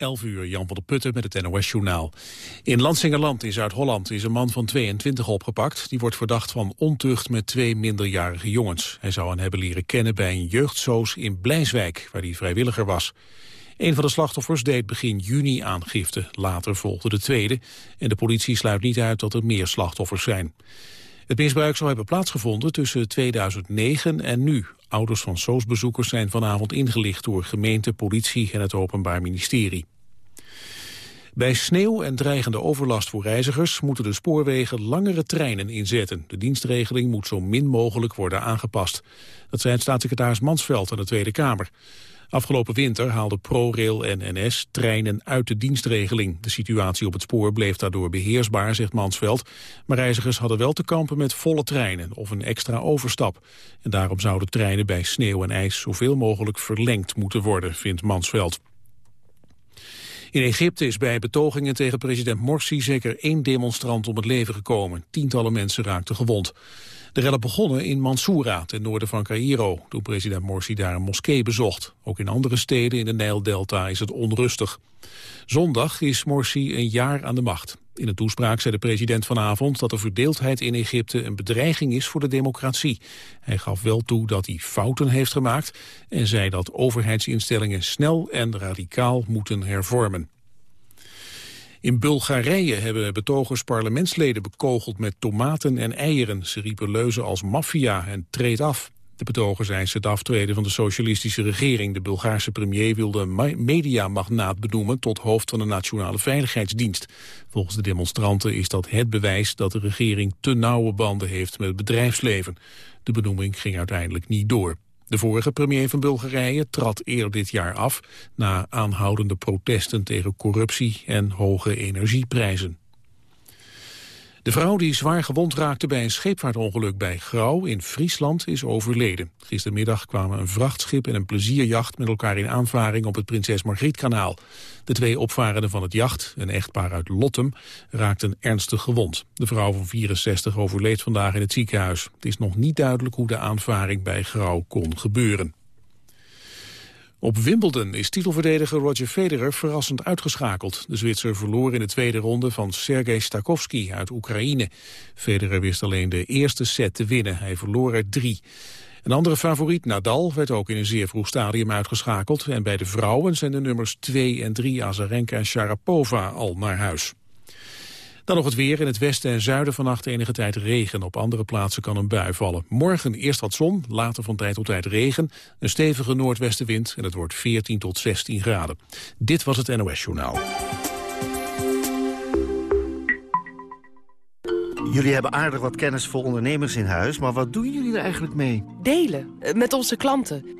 11 uur, Jan van der Putten met het NOS-journaal. In Lansingerland in Zuid-Holland is een man van 22 opgepakt. Die wordt verdacht van ontucht met twee minderjarige jongens. Hij zou hen hebben leren kennen bij een jeugdsoos in Blijswijk, waar hij vrijwilliger was. Een van de slachtoffers deed begin juni aangifte. Later volgde de tweede. En de politie sluit niet uit dat er meer slachtoffers zijn. Het misbruik zou hebben plaatsgevonden tussen 2009 en nu. Ouders van SOS-bezoekers zijn vanavond ingelicht door gemeente, politie en het Openbaar Ministerie. Bij sneeuw en dreigende overlast voor reizigers moeten de spoorwegen langere treinen inzetten. De dienstregeling moet zo min mogelijk worden aangepast. Dat zei staatssecretaris Mansveld aan de Tweede Kamer. Afgelopen winter haalden ProRail en NS treinen uit de dienstregeling. De situatie op het spoor bleef daardoor beheersbaar, zegt Mansveld. Maar reizigers hadden wel te kampen met volle treinen of een extra overstap. En daarom zouden treinen bij sneeuw en ijs zoveel mogelijk verlengd moeten worden, vindt Mansveld. In Egypte is bij betogingen tegen president Morsi zeker één demonstrant om het leven gekomen. Tientallen mensen raakten gewond. De rellen begonnen in Mansoura, ten noorden van Cairo, toen president Morsi daar een moskee bezocht. Ook in andere steden in de Nijldelta is het onrustig. Zondag is Morsi een jaar aan de macht. In een toespraak zei de president vanavond dat de verdeeldheid in Egypte een bedreiging is voor de democratie. Hij gaf wel toe dat hij fouten heeft gemaakt en zei dat overheidsinstellingen snel en radicaal moeten hervormen. In Bulgarije hebben betogers parlementsleden bekogeld met tomaten en eieren. Ze riepen leuzen als maffia en treed af. De betogers eisen het aftreden van de socialistische regering. De Bulgaarse premier wilde een mediamagnaat benoemen tot hoofd van de Nationale Veiligheidsdienst. Volgens de demonstranten is dat het bewijs dat de regering te nauwe banden heeft met het bedrijfsleven. De benoeming ging uiteindelijk niet door. De vorige premier van Bulgarije trad eerder dit jaar af... na aanhoudende protesten tegen corruptie en hoge energieprijzen. De vrouw die zwaar gewond raakte bij een scheepvaartongeluk bij Grauw in Friesland is overleden. Gistermiddag kwamen een vrachtschip en een plezierjacht met elkaar in aanvaring op het Prinses Margrietkanaal. De twee opvarenden van het jacht, een echtpaar uit Lottem, raakten ernstig gewond. De vrouw van 64 overleed vandaag in het ziekenhuis. Het is nog niet duidelijk hoe de aanvaring bij Grauw kon gebeuren. Op Wimbledon is titelverdediger Roger Federer verrassend uitgeschakeld. De Zwitser verloor in de tweede ronde van Sergej Stakowski uit Oekraïne. Federer wist alleen de eerste set te winnen. Hij verloor er drie. Een andere favoriet, Nadal, werd ook in een zeer vroeg stadium uitgeschakeld. En bij de vrouwen zijn de nummers 2 en 3 Azarenka en Sharapova al naar huis. Dan nog het weer. In het westen en zuiden vannacht enige tijd regen. Op andere plaatsen kan een bui vallen. Morgen eerst wat zon, later van tijd tot tijd regen. Een stevige noordwestenwind en het wordt 14 tot 16 graden. Dit was het NOS Journaal. Jullie hebben aardig wat kennis voor ondernemers in huis, maar wat doen jullie er eigenlijk mee? Delen, eh, met onze klanten.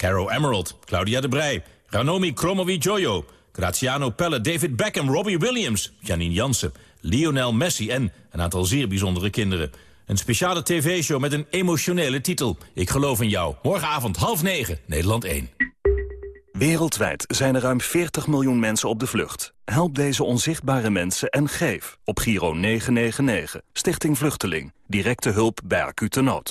Caro Emerald, Claudia de Brij, Ranomi Kromowidjojo... Graziano Pelle, David Beckham, Robbie Williams, Janine Jansen... Lionel Messi en een aantal zeer bijzondere kinderen. Een speciale tv-show met een emotionele titel. Ik geloof in jou. Morgenavond half negen, Nederland 1. Wereldwijd zijn er ruim 40 miljoen mensen op de vlucht. Help deze onzichtbare mensen en geef op Giro 999. Stichting Vluchteling. Directe hulp bij acute nood.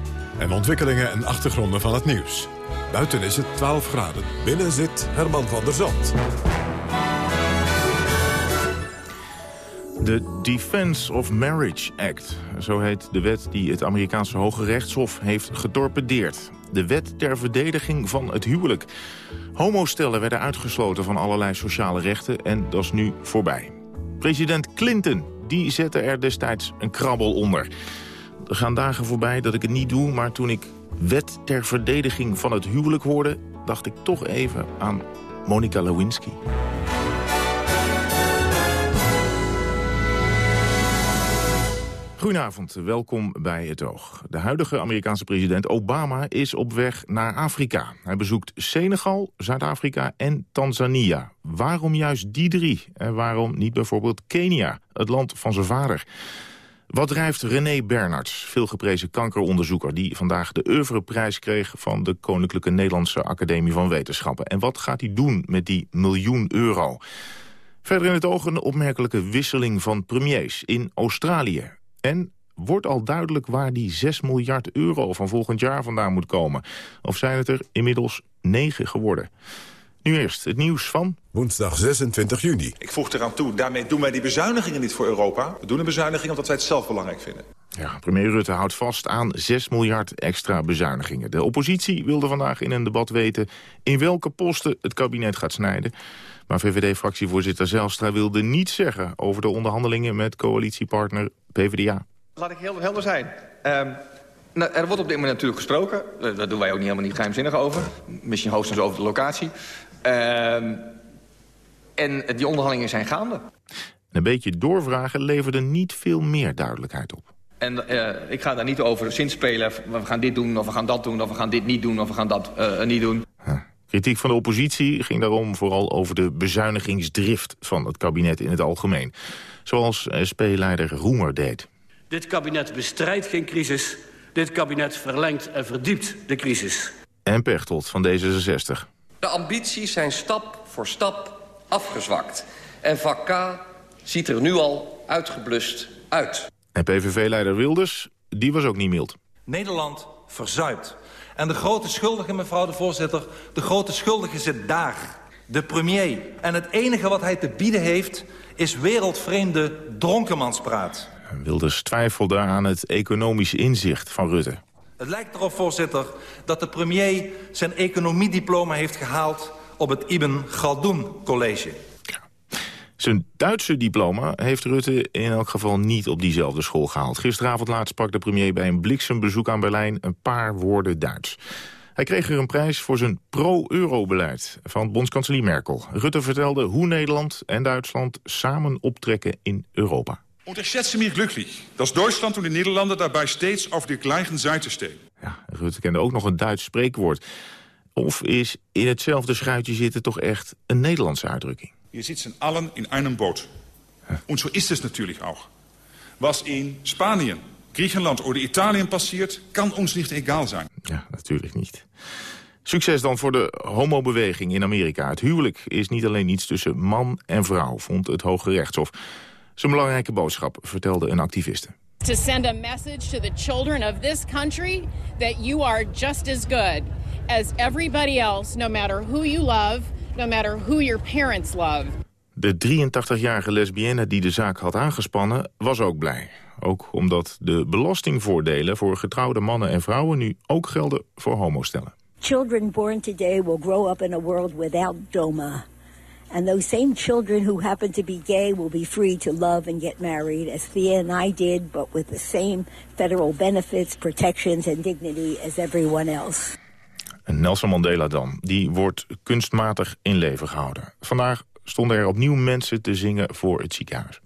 en ontwikkelingen en achtergronden van het nieuws. Buiten is het 12 graden. Binnen zit Herman van der Zand. De Defense of Marriage Act, zo heet de wet die het Amerikaanse Hoge Rechtshof heeft getorpedeerd. De wet ter verdediging van het huwelijk. Homostellen werden uitgesloten van allerlei sociale rechten en dat is nu voorbij. President Clinton, die zette er destijds een krabbel onder. Er gaan dagen voorbij dat ik het niet doe, maar toen ik wet ter verdediging van het huwelijk hoorde... dacht ik toch even aan Monica Lewinsky. Goedenavond, welkom bij Het Oog. De huidige Amerikaanse president Obama is op weg naar Afrika. Hij bezoekt Senegal, Zuid-Afrika en Tanzania. Waarom juist die drie? En waarom niet bijvoorbeeld Kenia, het land van zijn vader? Wat drijft René Bernards, veelgeprezen kankeronderzoeker... die vandaag de Oeuvreprijs kreeg van de Koninklijke Nederlandse Academie van Wetenschappen? En wat gaat hij doen met die miljoen euro? Verder in het oog een opmerkelijke wisseling van premiers in Australië. En wordt al duidelijk waar die 6 miljard euro van volgend jaar vandaan moet komen. Of zijn het er inmiddels 9 geworden? Nu eerst het nieuws van... Woensdag 26 juni. Ik voeg eraan toe, daarmee doen wij die bezuinigingen niet voor Europa. We doen een bezuiniging omdat wij het zelf belangrijk vinden. Ja, premier Rutte houdt vast aan 6 miljard extra bezuinigingen. De oppositie wilde vandaag in een debat weten... in welke posten het kabinet gaat snijden. Maar VVD-fractievoorzitter Zelstra wilde niets zeggen... over de onderhandelingen met coalitiepartner PvdA. Laat ik heel helder zijn. Um, nou, er wordt op dit moment natuurlijk gesproken. Daar doen wij ook niet helemaal niet geheimzinnig over. Misschien hoogstens over de locatie. Um, en die onderhandelingen zijn gaande. Een beetje doorvragen leverde niet veel meer duidelijkheid op. En uh, ik ga daar niet over zinspelen. We gaan dit doen, of we gaan dat doen, of we gaan dit niet doen, of we gaan dat uh, niet doen. Huh. Kritiek van de oppositie ging daarom vooral over de bezuinigingsdrift van het kabinet in het algemeen. Zoals SP-leider Roemer deed. Dit kabinet bestrijdt geen crisis. Dit kabinet verlengt en verdiept de crisis. En Pechtold van D66. De ambities zijn stap voor stap afgezwakt. En vak K ziet er nu al uitgeblust uit. En PVV-leider Wilders, die was ook niet mild. Nederland verzuipt. En de grote schuldige, mevrouw de voorzitter, de grote schuldige zit daar. De premier. En het enige wat hij te bieden heeft, is wereldvreemde dronkenmanspraat. Wilders twijfelde aan het economisch inzicht van Rutte. Het lijkt erop, voorzitter, dat de premier zijn economiediploma heeft gehaald op het Ibn Galdoen College. Zijn Duitse diploma heeft Rutte in elk geval niet op diezelfde school gehaald. Gisteravond laat sprak de premier bij een bliksembezoek aan Berlijn een paar woorden Duits. Hij kreeg er een prijs voor zijn pro-euro-beleid van bondskanselier Merkel. Rutte vertelde hoe Nederland en Duitsland samen optrekken in Europa. Unterschätze mich glücklich, dass Deutschland und die Niederlande dabei steeds auf der gleichen Seite stehen. Ja, Rutte kende ook nog een Duits spreekwoord. Of is in hetzelfde schuitje zitten toch echt een Nederlandse uitdrukking? Wir sitzen allen in einem Boot. Und so ist es natürlich auch. Was in Spanien, Griechenland oder Italien passiert, kan ons niet egal zijn. Ja, natuurlijk niet. Succes dan voor de homobeweging in Amerika. Het huwelijk is niet alleen iets tussen man en vrouw, vond het Hoge Rechtshof. Zijn belangrijke boodschap, vertelde een activiste. To send a message to the children of this country that you are just as good as everybody else, no matter who you love, no matter who your parents love. De 83-jarige lesbienne die de zaak had aangespannen was ook blij. Ook omdat de belastingvoordelen voor getrouwde mannen en vrouwen nu ook gelden voor homostellen. Children born today will grow up in a world without DOMA. And those same children who happen to be gay will be free to love and get married, as Thea and I did, but with the same federal benefits, protections and dignity as everyone else. En Nelson Mandela dan, die wordt kunstmatig in leven gehouden. Vandaag stonden er opnieuw mensen te zingen voor het ziekenhuis.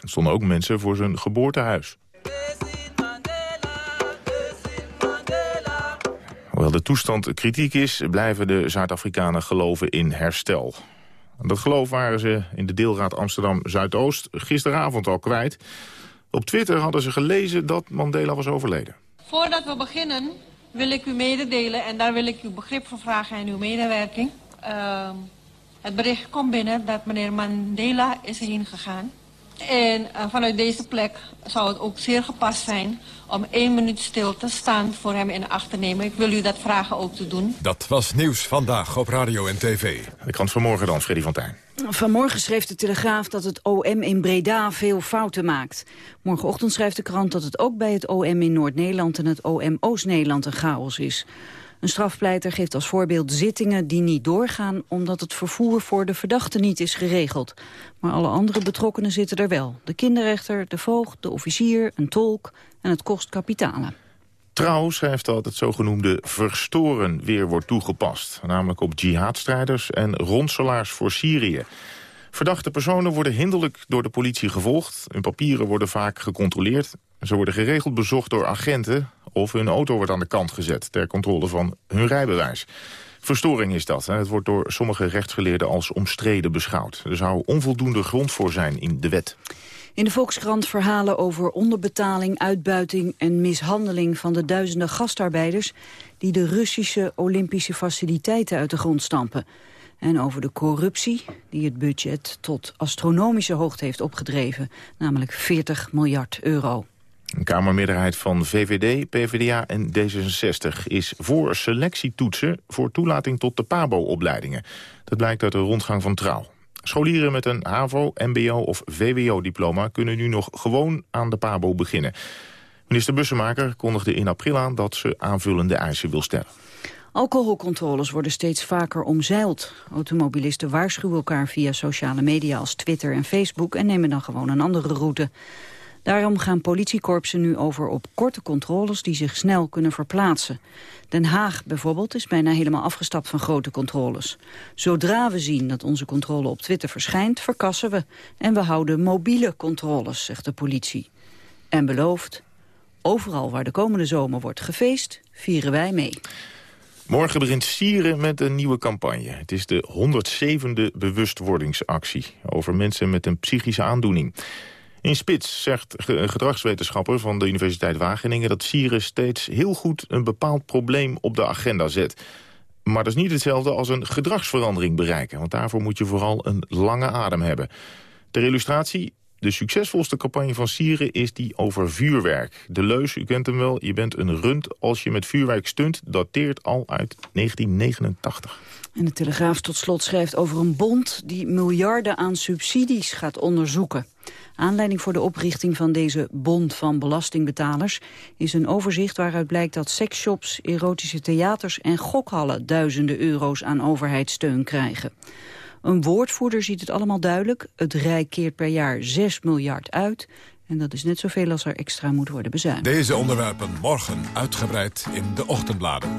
Er stonden ook mensen voor zijn geboortehuis. Hoewel de toestand kritiek is, blijven de Zuid-Afrikanen geloven in herstel. Dat geloof waren ze in de deelraad Amsterdam-Zuidoost gisteravond al kwijt. Op Twitter hadden ze gelezen dat Mandela was overleden. Voordat we beginnen wil ik u mededelen, en daar wil ik uw begrip voor vragen en uw medewerking. Uh, het bericht komt binnen dat meneer Mandela is heen gegaan. En uh, vanuit deze plek zou het ook zeer gepast zijn om één minuut stil te staan voor hem in acht te nemen. Ik wil u dat vragen ook te doen. Dat was Nieuws Vandaag op Radio en TV. De krant vanmorgen dan, Freddy van Tijn. Vanmorgen schreef de Telegraaf dat het OM in Breda veel fouten maakt. Morgenochtend schrijft de krant dat het ook bij het OM in Noord-Nederland... en het OM Oost-Nederland een chaos is. Een strafpleiter geeft als voorbeeld zittingen die niet doorgaan... omdat het vervoer voor de verdachte niet is geregeld. Maar alle andere betrokkenen zitten er wel. De kinderrechter, de voogd, de officier, een tolk en het kost kapitalen. Trouw schrijft dat het zogenoemde verstoren weer wordt toegepast. Namelijk op jihadstrijders en ronselaars voor Syrië. Verdachte personen worden hinderlijk door de politie gevolgd. Hun papieren worden vaak gecontroleerd. Ze worden geregeld bezocht door agenten... of hun auto wordt aan de kant gezet ter controle van hun rijbewijs. Verstoring is dat. Het wordt door sommige rechtsgeleerden als omstreden beschouwd. Er zou onvoldoende grond voor zijn in de wet. In de Volkskrant verhalen over onderbetaling, uitbuiting en mishandeling van de duizenden gastarbeiders die de Russische Olympische faciliteiten uit de grond stampen. En over de corruptie die het budget tot astronomische hoogte heeft opgedreven, namelijk 40 miljard euro. Een kamermeerderheid van VVD, PvdA en D66 is voor selectietoetsen voor toelating tot de PABO-opleidingen. Dat blijkt uit de rondgang van Trouw. Scholieren met een HAVO, MBO of VWO-diploma kunnen nu nog gewoon aan de PABO beginnen. Minister Bussemaker kondigde in april aan dat ze aanvullende eisen wil stellen. Alcoholcontroles worden steeds vaker omzeild. Automobilisten waarschuwen elkaar via sociale media als Twitter en Facebook... en nemen dan gewoon een andere route. Daarom gaan politiekorpsen nu over op korte controles die zich snel kunnen verplaatsen. Den Haag bijvoorbeeld is bijna helemaal afgestapt van grote controles. Zodra we zien dat onze controle op Twitter verschijnt, verkassen we. En we houden mobiele controles, zegt de politie. En belooft, overal waar de komende zomer wordt gefeest, vieren wij mee. Morgen begint Sieren met een nieuwe campagne. Het is de 107e bewustwordingsactie over mensen met een psychische aandoening. In Spits zegt een gedragswetenschapper van de Universiteit Wageningen... dat Sieren steeds heel goed een bepaald probleem op de agenda zet. Maar dat is niet hetzelfde als een gedragsverandering bereiken. Want daarvoor moet je vooral een lange adem hebben. Ter illustratie, de succesvolste campagne van Sieren is die over vuurwerk. De leus, u kent hem wel, je bent een rund als je met vuurwerk stunt... dateert al uit 1989. En de Telegraaf tot slot schrijft over een bond... die miljarden aan subsidies gaat onderzoeken. Aanleiding voor de oprichting van deze bond van belastingbetalers... is een overzicht waaruit blijkt dat seksshops, erotische theaters en gokhallen... duizenden euro's aan overheidssteun krijgen. Een woordvoerder ziet het allemaal duidelijk. Het Rijk keert per jaar 6 miljard uit. En dat is net zoveel als er extra moet worden bezuinigd. Deze onderwerpen morgen uitgebreid in de ochtendbladen.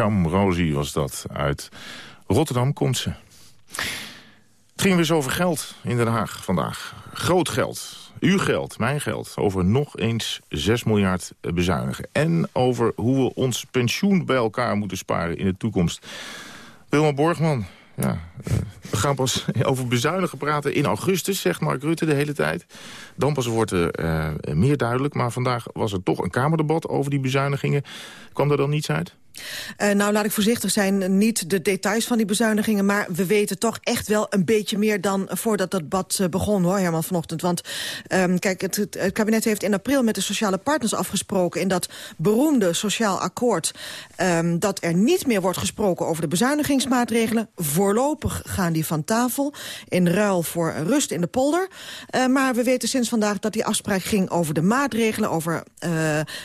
Are. Cham Rosie was dat. Uit Rotterdam komt ze. Het ging weer eens over geld in Den Haag vandaag. Groot geld. Uw geld, mijn geld. Over nog eens 6 miljard bezuinigen. En over hoe we ons pensioen bij elkaar moeten sparen in de toekomst. Wilma Borgman, ja, uh, we gaan pas over bezuinigen praten in augustus, zegt Mark Rutte de hele tijd. Dan pas wordt er uh, meer duidelijk. Maar vandaag was er toch een Kamerdebat over die bezuinigingen. Kwam er dan niets uit? Uh, nou, laat ik voorzichtig zijn. Niet de details van die bezuinigingen... maar we weten toch echt wel een beetje meer dan voordat dat debat uh, begon, hoor, Herman, vanochtend. Want um, kijk, het, het, kabinet heeft in april met de sociale partners afgesproken... in dat beroemde sociaal akkoord... Um, dat er niet meer wordt gesproken over de bezuinigingsmaatregelen. Voorlopig gaan die van tafel, in ruil voor rust in de polder. Maar we weten sinds vandaag dat die afspraak ging over de maatregelen... over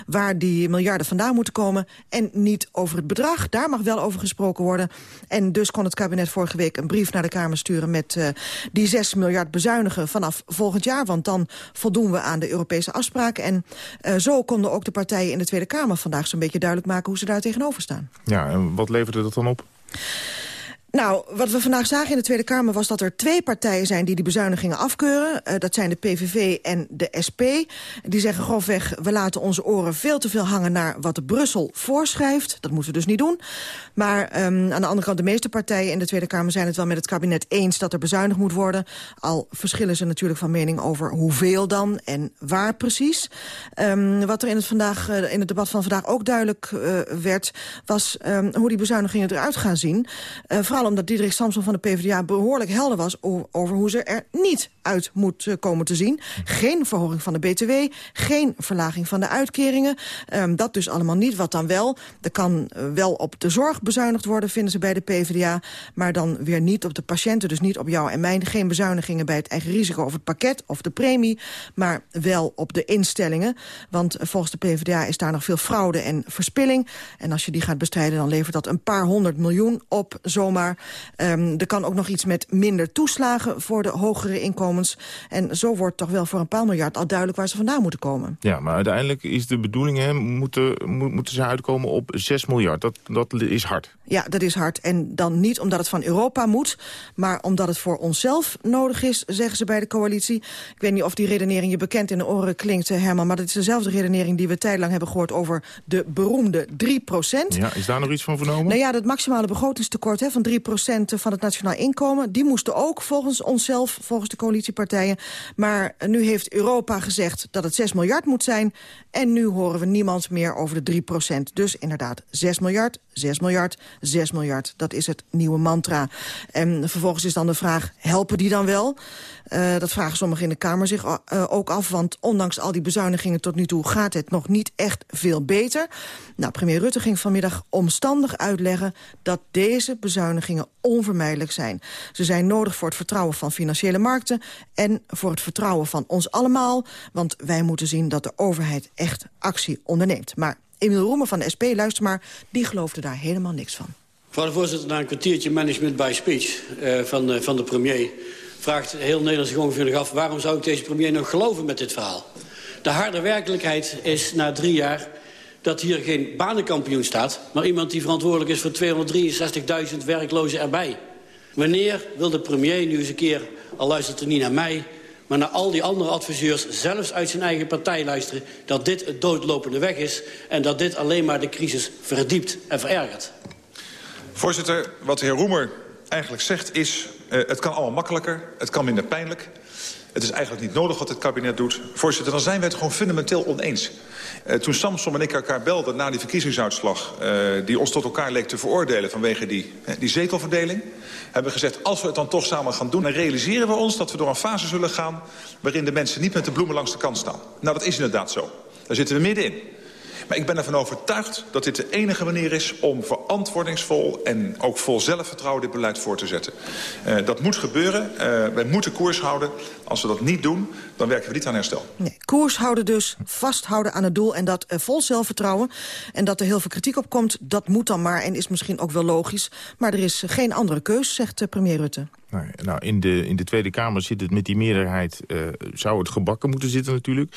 waar die miljarden vandaan moeten komen... en niet over het bedrag. Daar mag wel over gesproken worden. En dus kon het kabinet vorige week een brief naar de Kamer sturen... met uh, die 6 miljard bezuinigen vanaf volgend jaar. Want dan voldoen we aan de Europese afspraken. En uh, zo konden ook de partijen in de Tweede Kamer vandaag zo'n beetje duidelijk maken... hoe ze daar tegenover staan. Ja, en wat leverde dat dan op? Nou, wat we vandaag zagen in de Tweede Kamer was dat er twee partijen zijn die die bezuinigingen afkeuren. Uh, dat zijn de PVV en de SP. Die zeggen grofweg, we laten onze oren veel te veel hangen naar wat Brussel voorschrijft. Dat moeten we dus niet doen. Maar um, aan de andere kant, de meeste partijen in de Tweede Kamer zijn het wel met het kabinet eens dat er bezuinigd moet worden. Al verschillen ze natuurlijk van mening over hoeveel dan en waar precies. Um, wat er in het, vandaag, uh, in het debat van vandaag ook duidelijk uh, werd, was um, hoe die bezuinigingen eruit gaan zien. Uh, vooral omdat Diederik Samson van de PvdA behoorlijk helder was... over hoe ze er niet uit moet komen te zien. Geen verhoging van de BTW, geen verlaging van de uitkeringen. Um, dat dus allemaal niet. Wat dan wel? Er kan wel op de zorg bezuinigd worden, vinden ze bij de PvdA... maar dan weer niet op de patiënten, dus niet op jou en mij. Geen bezuinigingen bij het eigen risico of het pakket of de premie... maar wel op de instellingen. Want volgens de PvdA is daar nog veel fraude en verspilling. En als je die gaat bestrijden, dan levert dat een paar honderd miljoen op zomaar. Um, er kan ook nog iets met minder toeslagen voor de hogere inkomens. En zo wordt toch wel voor een paar miljard al duidelijk waar ze vandaan moeten komen. Ja, maar uiteindelijk is de bedoeling, hè, moeten, moeten ze uitkomen op 6 miljard. Dat, dat is hard. Ja, dat is hard. En dan niet omdat het van Europa moet, maar omdat het voor onszelf nodig is, zeggen ze bij de coalitie. Ik weet niet of die redenering je bekend in de oren klinkt, Herman, maar dat is dezelfde redenering die we tijdlang hebben gehoord over de beroemde 3 procent. Ja, is daar nog iets van vernomen? Nou ja, dat maximale begrotingstekort hè, van 3 van het nationaal inkomen. Die moesten ook volgens onszelf, volgens de coalitiepartijen. Maar nu heeft Europa gezegd dat het 6 miljard moet zijn. En nu horen we niemand meer over de 3% Dus inderdaad, 6 miljard, 6 miljard, 6 miljard. Dat is het nieuwe mantra. En vervolgens is dan de vraag, helpen die dan wel? Uh, dat vragen sommigen in de Kamer zich uh, ook af. Want ondanks al die bezuinigingen tot nu toe gaat het nog niet echt veel beter. Nou, premier Rutte ging vanmiddag omstandig uitleggen... dat deze bezuinigingen onvermijdelijk zijn. Ze zijn nodig voor het vertrouwen van financiële markten... en voor het vertrouwen van ons allemaal. Want wij moeten zien dat de overheid echt actie onderneemt. Maar Emiel Roemer van de SP, luister maar, die geloofde daar helemaal niks van. Mevrouw de voorzitter, na een kwartiertje management by speech uh, van, uh, van de premier... vraagt heel Nederland zich ongeveer af... waarom zou ik deze premier nog geloven met dit verhaal? De harde werkelijkheid is na drie jaar dat hier geen banenkampioen staat... maar iemand die verantwoordelijk is voor 263.000 werklozen erbij. Wanneer wil de premier nu eens een keer, al luistert er niet naar mij... maar naar al die andere adviseurs, zelfs uit zijn eigen partij luisteren... dat dit het doodlopende weg is en dat dit alleen maar de crisis verdiept en verergert? Voorzitter, wat de heer Roemer eigenlijk zegt is... Uh, het kan allemaal makkelijker, het kan minder pijnlijk... Het is eigenlijk niet nodig wat het kabinet doet. Voorzitter, dan zijn we het gewoon fundamenteel oneens. Uh, toen Samson en ik elkaar belden na die verkiezingsuitslag... Uh, die ons tot elkaar leek te veroordelen vanwege die, die zetelverdeling... hebben we gezegd, als we het dan toch samen gaan doen... dan realiseren we ons dat we door een fase zullen gaan... waarin de mensen niet met de bloemen langs de kant staan. Nou, dat is inderdaad zo. Daar zitten we middenin. Maar ik ben ervan overtuigd dat dit de enige manier is om verantwoordingsvol en ook vol zelfvertrouwen dit beleid voor te zetten. Uh, dat moet gebeuren. Uh, wij moeten koers houden. Als we dat niet doen, dan werken we niet aan herstel. Nee, koers houden dus, vasthouden aan het doel en dat uh, vol zelfvertrouwen. En dat er heel veel kritiek op komt, dat moet dan maar en is misschien ook wel logisch. Maar er is geen andere keus, zegt premier Rutte. Nou, in de, in de Tweede Kamer zit het met die meerderheid... Uh, zou het gebakken moeten zitten natuurlijk.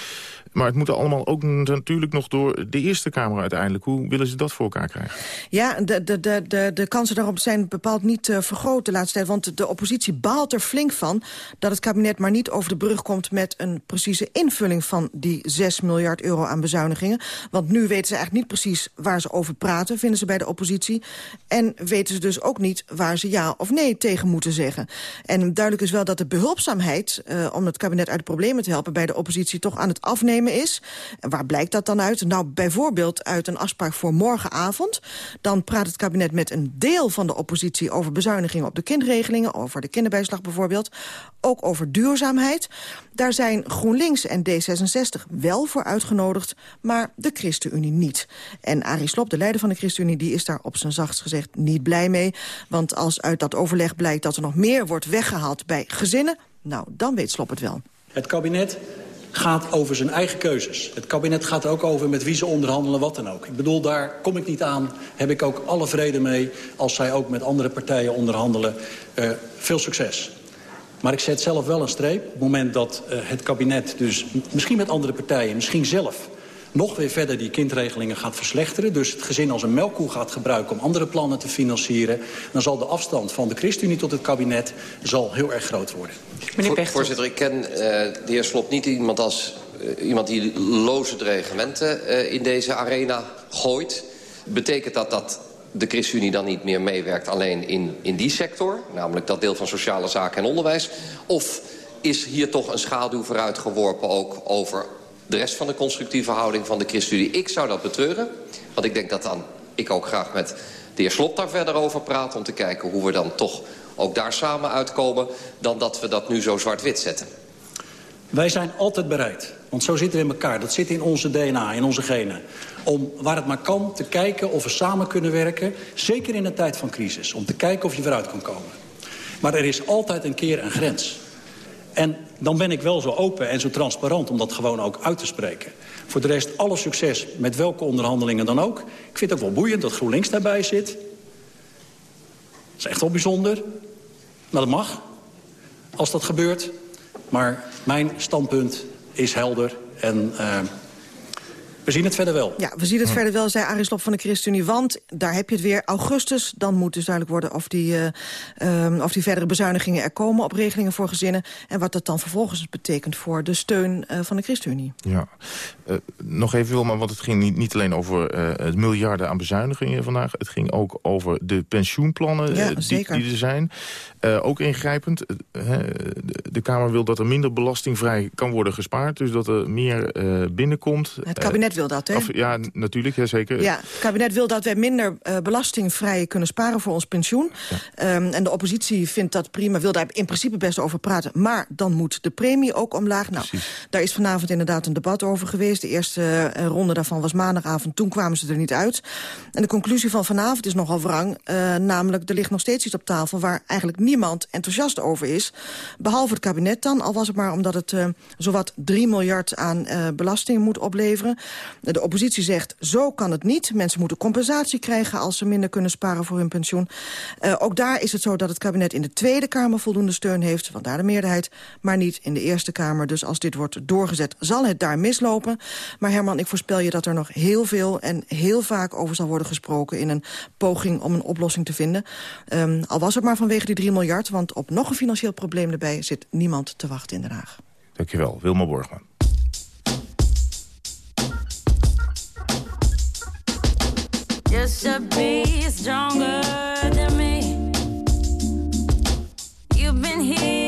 Maar het moet allemaal ook natuurlijk nog door de Eerste Kamer uiteindelijk. Hoe willen ze dat voor elkaar krijgen? Ja, de, de, de, de, de kansen daarop zijn bepaald niet uh, vergroot de laatste tijd. Want de oppositie baalt er flink van dat het kabinet maar niet over de brug komt... met een precieze invulling van die 6 miljard euro aan bezuinigingen. Want nu weten ze eigenlijk niet precies waar ze over praten, vinden ze bij de oppositie. En weten ze dus ook niet waar ze ja of nee tegen moeten zeggen. En duidelijk is wel dat de behulpzaamheid... Uh, om het kabinet uit de problemen te helpen bij de oppositie... toch aan het afnemen is. En waar blijkt dat dan uit? Nou, bijvoorbeeld uit een afspraak voor morgenavond. Dan praat het kabinet met een deel van de oppositie... over bezuinigingen op de kindregelingen, over de kinderbijslag bijvoorbeeld. Ook over duurzaamheid. Daar zijn GroenLinks en D66 wel voor uitgenodigd... maar de ChristenUnie niet. En Arie Slob, de leider van de ChristenUnie... die is daar op zijn zachtst gezegd niet blij mee. Want als uit dat overleg blijkt dat er nog meer wordt weggehaald bij gezinnen... nou, dan weet Slop het wel. Het kabinet gaat over zijn eigen keuzes. Het kabinet gaat ook over met wie ze onderhandelen, wat dan ook. Ik bedoel, daar kom ik niet aan. Heb ik ook alle vrede mee als zij ook met andere partijen onderhandelen. Uh, veel succes. Maar ik zet zelf wel een streep. Op het moment dat uh, het kabinet dus misschien met andere partijen... misschien zelf nog weer verder die kindregelingen gaat verslechteren... dus het gezin als een melkkoe gaat gebruiken om andere plannen te financieren... dan zal de afstand van de ChristenUnie tot het kabinet zal heel erg groot worden. Meneer Pechter. Voorzitter, ik ken uh, de heer Slop niet iemand als uh, iemand die loze dreigementen uh, in deze arena gooit. Betekent dat dat de ChristenUnie dan niet meer meewerkt alleen in, in die sector... namelijk dat deel van sociale zaken en onderwijs... of is hier toch een schaduw vooruit geworpen ook over de rest van de constructieve houding van de ChristenUnie. Ik zou dat betreuren, want ik denk dat dan ik ook graag met de heer Slot daar verder over praat... om te kijken hoe we dan toch ook daar samen uitkomen... dan dat we dat nu zo zwart-wit zetten. Wij zijn altijd bereid, want zo zitten we in elkaar. Dat zit in onze DNA, in onze genen. Om waar het maar kan te kijken of we samen kunnen werken. Zeker in een tijd van crisis. Om te kijken of je vooruit kan komen. Maar er is altijd een keer een grens. En dan ben ik wel zo open en zo transparant om dat gewoon ook uit te spreken. Voor de rest alle succes met welke onderhandelingen dan ook. Ik vind het ook wel boeiend dat GroenLinks daarbij zit. Dat is echt wel bijzonder. Maar dat mag, als dat gebeurt. Maar mijn standpunt is helder en... Uh, we zien het verder wel. Ja, we zien het hm. verder wel, zei Arie Slob van de ChristenUnie. Want, daar heb je het weer, augustus. Dan moet dus duidelijk worden of die, uh, um, of die verdere bezuinigingen er komen... op regelingen voor gezinnen. En wat dat dan vervolgens betekent voor de steun uh, van de ChristenUnie. Ja, uh, nog even Wilma, want het ging niet, niet alleen over het miljarden aan bezuinigingen vandaag. Het ging ook over de pensioenplannen ja, die, die, er zijn. ook ingrijpend. de Kamer wil dat er minder belastingvrij kan worden gespaard. Dus dat er meer binnenkomt. Het kabinet wil dat, hè? Of, ja, natuurlijk, ja, zeker. Ja, het kabinet wil dat wij minder uh, belastingvrij kunnen sparen voor ons pensioen. Ja. Um, en de oppositie vindt dat prima, wil daar in principe best over praten. Maar dan moet de premie ook omlaag. Nou, Precies. daar is vanavond inderdaad een debat over geweest. De eerste uh, ronde daarvan was maandagavond. Toen kwamen ze er niet uit. En de conclusie van vanavond is nogal wrang. Uh, namelijk, er ligt nog steeds iets op tafel... waar eigenlijk niemand enthousiast over is. Behalve het kabinet dan, al was het maar omdat het zowat 3 miljard aan belasting moet opleveren. De oppositie zegt, zo kan het niet. Mensen moeten compensatie krijgen als ze minder kunnen sparen voor hun pensioen. Uh, ook daar is het zo dat het kabinet in de Tweede Kamer voldoende steun heeft. Vandaar de meerderheid, maar niet in de Eerste Kamer. Dus als dit wordt doorgezet, zal het daar mislopen. Maar Herman, ik voorspel je dat er nog heel veel en heel vaak over zal worden gesproken... in een poging om een oplossing te vinden. Um, al was het maar vanwege die 3 miljard, want op nog een financieel probleem erbij zit niemand te wachten in Den Haag. Dankjewel, Wilma Borgman. Just to be stronger than me. You've been here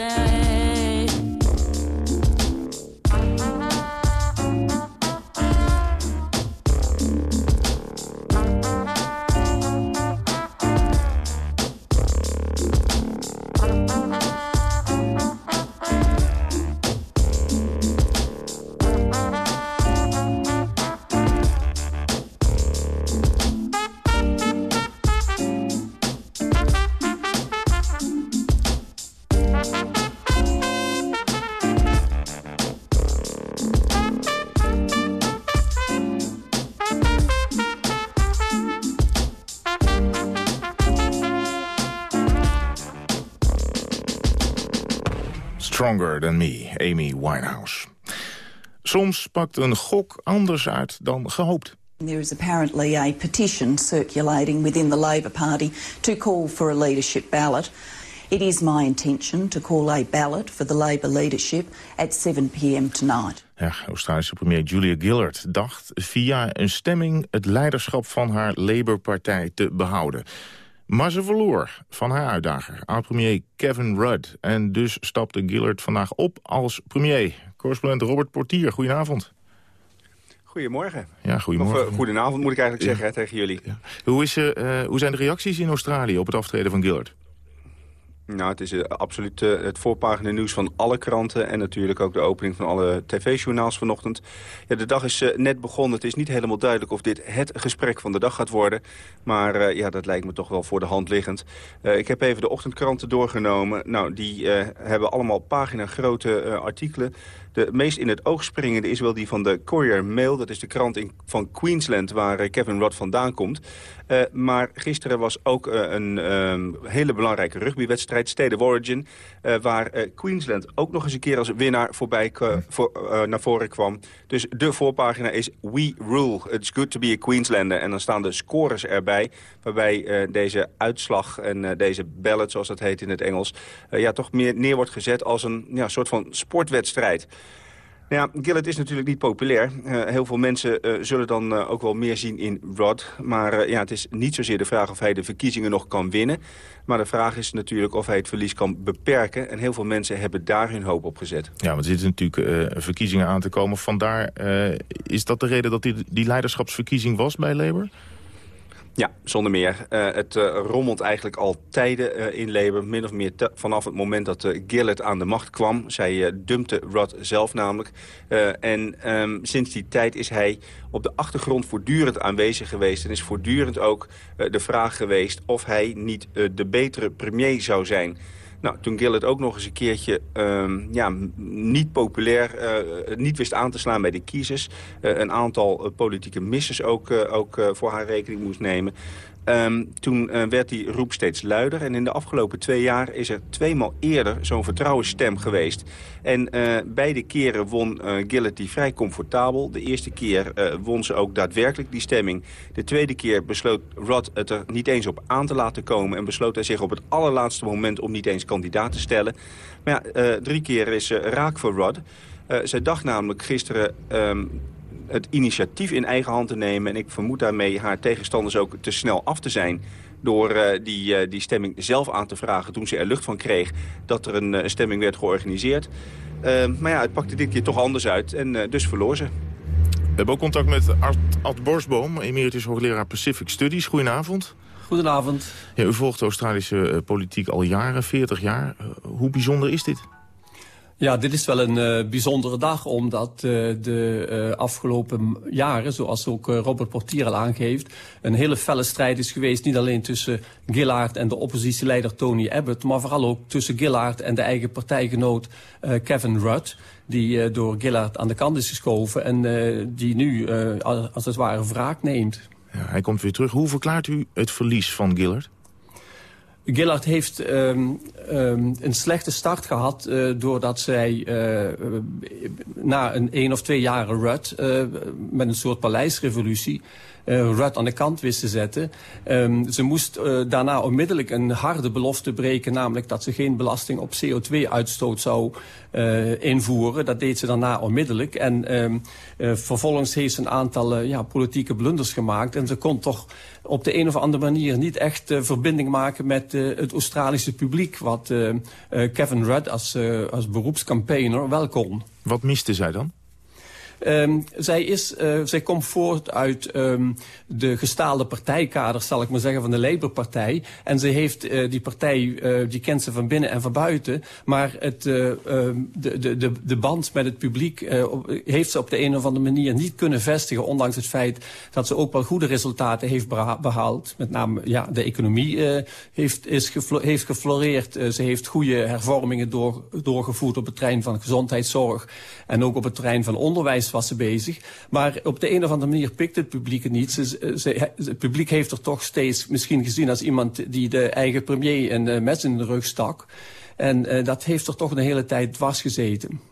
Stronger Than Me, Amy Winehouse. Soms pakt een gok anders uit dan gehoopt. There is apparently a petition circulating within the Labor Party to call for a leadership ballot. It is my intention to call a ballot for the Labor leadership at 7 p.m. tonight. Ja, Australische premier Julia Gillard dacht via een stemming... het leiderschap van haar Labour-partij te behouden. Maar ze verloor van haar uitdager, oud-premier Kevin Rudd. En dus stapte Gillard vandaag op als premier. Correspondent Robert Portier, goedenavond. Goedemorgen. Ja, goedemorgen. Of, uh, goedenavond moet ik eigenlijk zeggen hè, tegen jullie. Ja. Hoe, is, uh, hoe zijn de reacties in Australië op het aftreden van Gillard? Nou, het is uh, absoluut het voorpagina nieuws van alle kranten... en natuurlijk ook de opening van alle tv-journaals vanochtend. Ja, de dag is net begonnen. Het is niet helemaal duidelijk of dit het gesprek van de dag gaat worden. Maar ja, dat lijkt me toch wel voor de hand liggend. ik heb even de ochtendkranten doorgenomen. Nou, die hebben allemaal pagina grote artikelen... De meest in het oog springende is wel die van de Courier Mail. Dat is de krant in, van Queensland waar Kevin Rudd vandaan komt. Uh, maar gisteren was ook uh, een um, hele belangrijke rugbywedstrijd, State of Origin... Uh, waar Queensland ook nog eens een keer als winnaar voorbij voor, naar voren kwam. Dus de voorpagina is We Rule. It's good to be a Queenslander. En dan staan de scores erbij, waarbij deze uitslag en deze ballot, zoals dat heet in het Engels... ja, toch meer neer wordt gezet als een ja, soort van sportwedstrijd. Nou ja, Gillett is natuurlijk niet populair. Uh, heel veel mensen uh, zullen dan uh, ook wel meer zien in Rod. Maar ja, het is niet zozeer de vraag of hij de verkiezingen nog kan winnen. Maar de vraag is natuurlijk of hij het verlies kan beperken. En heel veel mensen hebben daar hun hoop op gezet. Ja, want er zitten natuurlijk verkiezingen aan te komen. Vandaar is dat de reden dat die, die leiderschapsverkiezing was bij Labour? Ja, zonder meer. Uh, het uh, rommelt eigenlijk al tijden uh, in Labour. Min of meer vanaf het moment dat Gillett aan de macht kwam. Zij dumpte Rudd zelf namelijk. en um, sinds die tijd is hij op de achtergrond voortdurend aanwezig geweest. En is voortdurend ook de vraag geweest of hij niet de betere premier zou zijn. Nou, toen Gillett ook nog eens een keertje um, ja, niet populair, uh, niet wist aan te slaan bij de kiezers. Uh, een aantal uh, politieke missers ook, ook voor haar rekening moest nemen. Um, toen uh, werd die roep steeds luider. En in de afgelopen twee jaar is er tweemaal eerder zo'n vertrouwensstem geweest. En uh, beide keren won uh, die vrij comfortabel. De eerste keer won ze ook daadwerkelijk die stemming. De tweede keer besloot Rod het er niet eens op aan te laten komen... en besloot hij zich op het allerlaatste moment om niet eens kandidaat te stellen. Maar ja, drie keer is raak voor Rod. zij dacht namelijk gisteren... Um, het initiatief in eigen hand te nemen. En ik vermoed daarmee haar tegenstanders ook te snel af te zijn door uh, die, uh, die stemming zelf aan te vragen toen ze er lucht van kreeg dat er een uh, stemming werd georganiseerd. maar ja, het pakte dit keer toch anders uit en dus verloor ze. We hebben ook contact met Art, Art Borsboom, emeritus hoogleraar Pacific Studies. Goedenavond. Goedenavond. Ja, u volgt de Australische politiek al jaren, 40 jaar. hoe bijzonder is dit? Ja, dit is wel een uh, bijzondere dag, omdat uh, de uh, afgelopen jaren, zoals ook Robert Portier al aangeeft, een hele felle strijd is geweest. Niet alleen tussen Gillard en de oppositieleider Tony Abbott, maar vooral ook tussen Gillard en de eigen partijgenoot Kevin Rudd. Die door Gillard aan de kant is geschoven en die nu als het ware wraak neemt. Ja, hij komt weer terug. Hoe verklaart u het verlies van Gillard? Gillard heeft um, um, een slechte start gehad uh, doordat zij uh, na een één of twee jaren rut uh, met een soort paleisrevolutie Rudd aan de kant wist te zetten. Um, ze moest uh, daarna onmiddellijk een harde belofte breken... namelijk dat ze geen belasting op CO2-uitstoot zou uh, invoeren. Dat deed ze daarna onmiddellijk. En uh, vervolgens heeft ze een aantal ja, politieke blunders gemaakt. En ze kon toch op de een of andere manier niet echt uh, verbinding maken met uh, het Australische publiek... wat uh, Kevin Rudd als, als beroepscampaigner wel kon. Wat miste zij dan? Um, zij, is, uh, zij komt voort uit um, de gestaalde partijkaders, zal ik maar zeggen, van de Labour-partij. En ze heeft uh, die partij, uh, die kent ze van binnen en van buiten. Maar het, de, de, de, de band met het publiek heeft ze op de een of andere manier niet kunnen vestigen. Ondanks het feit dat ze ook wel goede resultaten heeft behaald. Met name ja, de economie heeft, is heeft gefloreerd. ze heeft goede hervormingen door, doorgevoerd op het terrein van gezondheidszorg. En ook op het terrein van onderwijs was ze bezig. Maar op de een of andere manier pikt het publiek het niet. Ze, het publiek heeft er toch steeds misschien gezien als iemand die de eigen premier een uh, mes in de rug stak. En uh, dat heeft er toch een hele tijd dwars gezeten.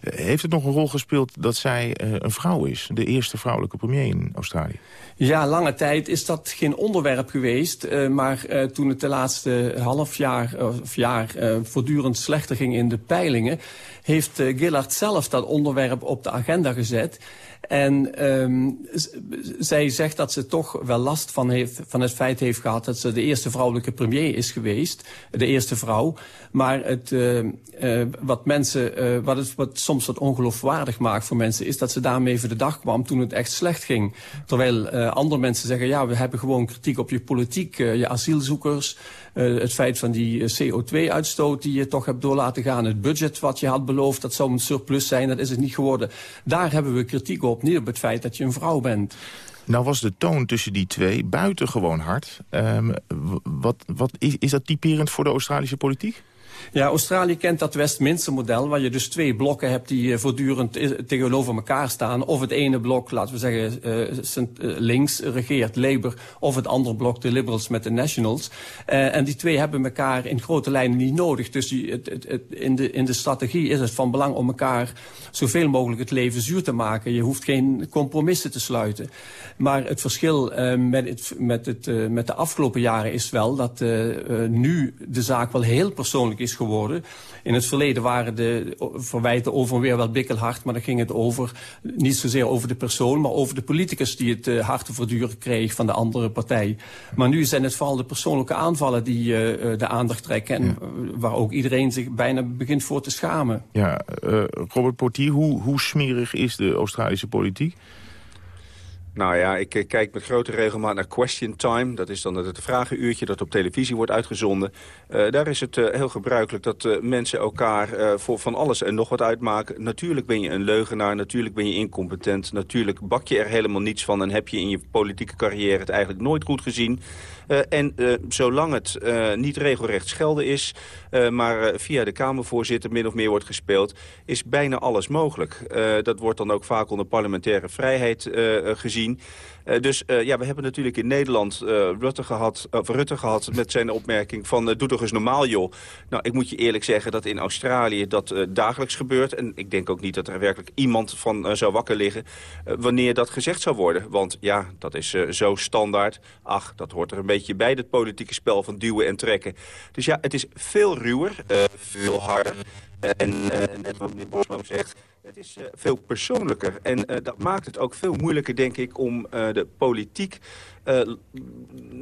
Heeft het nog een rol gespeeld dat zij uh, een vrouw is? De eerste vrouwelijke premier in Australië? Ja, lange tijd is dat geen onderwerp geweest. Uh, maar uh, toen het de laatste half jaar of jaar voortdurend slechter ging in de peilingen... heeft Gillard zelf dat onderwerp op de agenda gezet. En um, zij zegt dat ze toch wel last van, heeft, van het feit heeft gehad... dat ze de eerste vrouwelijke premier is geweest. De eerste vrouw. Maar het, uh, wat, mensen, uh, wat het wat soms wat ongeloofwaardig maakt voor mensen... is dat ze daarmee voor de dag kwam toen het echt slecht ging. Terwijl andere mensen zeggen... ja, we hebben gewoon kritiek op je politiek, je asielzoekers... Uh, het feit van die CO2-uitstoot die je toch hebt door laten gaan. Het budget wat je had beloofd, dat zou een surplus zijn. Dat is het niet geworden. Daar hebben we kritiek op, niet op het feit dat je een vrouw bent. Nou was de toon tussen die twee buitengewoon hard. Um, wat, wat is, is dat typerend voor de Australische politiek? Ja, Australië kent dat Westminster-model... waar je dus twee blokken hebt die uh, voortdurend tegenover elkaar staan. Of het ene blok, laten we zeggen, uh, links regeert, Labour... of het andere blok, de Liberals met de Nationals. En die twee hebben elkaar in grote lijnen niet nodig. Dus die, het, het, in, de, in de strategie is het van belang om elkaar... zoveel mogelijk het leven zuur te maken. Je hoeft geen compromissen te sluiten. Maar het verschil met, met, het, met de afgelopen jaren is wel... dat nu de zaak wel heel persoonlijk is geworden. In het verleden waren de verwijten over weer wel bikkelhard... maar dan ging het over, niet zozeer over de persoon... maar over de politicus die het uh, hard te verduren kreeg van de andere partij. Maar nu zijn het vooral de persoonlijke aanvallen die uh, de aandacht trekken... en ja. waar ook iedereen zich bijna begint voor te schamen. Ja, Robert Portier, hoe, hoe smerig is de Australische politiek? Nou ja, ik kijk met grote regelmaat naar Question Time. Dat is dan het vragenuurtje dat op televisie wordt uitgezonden. Uh, daar is het uh, heel gebruikelijk dat uh, mensen elkaar voor van alles en nog wat uitmaken. Natuurlijk ben je een leugenaar, natuurlijk ben je incompetent. Natuurlijk bak je er helemaal niets van en heb je in je politieke carrière het eigenlijk nooit goed gezien. Uh, en uh, zolang het uh, niet regelrecht schelden is, maar via de Kamervoorzitter min of meer wordt gespeeld, is bijna alles mogelijk. dat wordt dan ook vaak onder parlementaire vrijheid gezien. Uh, dus uh, ja, we hebben natuurlijk in Nederland uh, Rutte, gehad, gehad met zijn opmerking van doe toch eens normaal joh. Nou, ik moet je eerlijk zeggen dat in Australië dat dagelijks gebeurt. En ik denk ook niet dat er werkelijk iemand van zou wakker liggen wanneer dat gezegd zou worden. Want ja, dat is zo standaard. Ach, dat hoort er een beetje bij het politieke spel van duwen en trekken. Dus ja, het is veel ruwer, veel harder. En net wat meneer Bosman zegt, het is uh, veel persoonlijker. En uh, dat maakt het ook veel moeilijker, denk ik, om uh, de politiek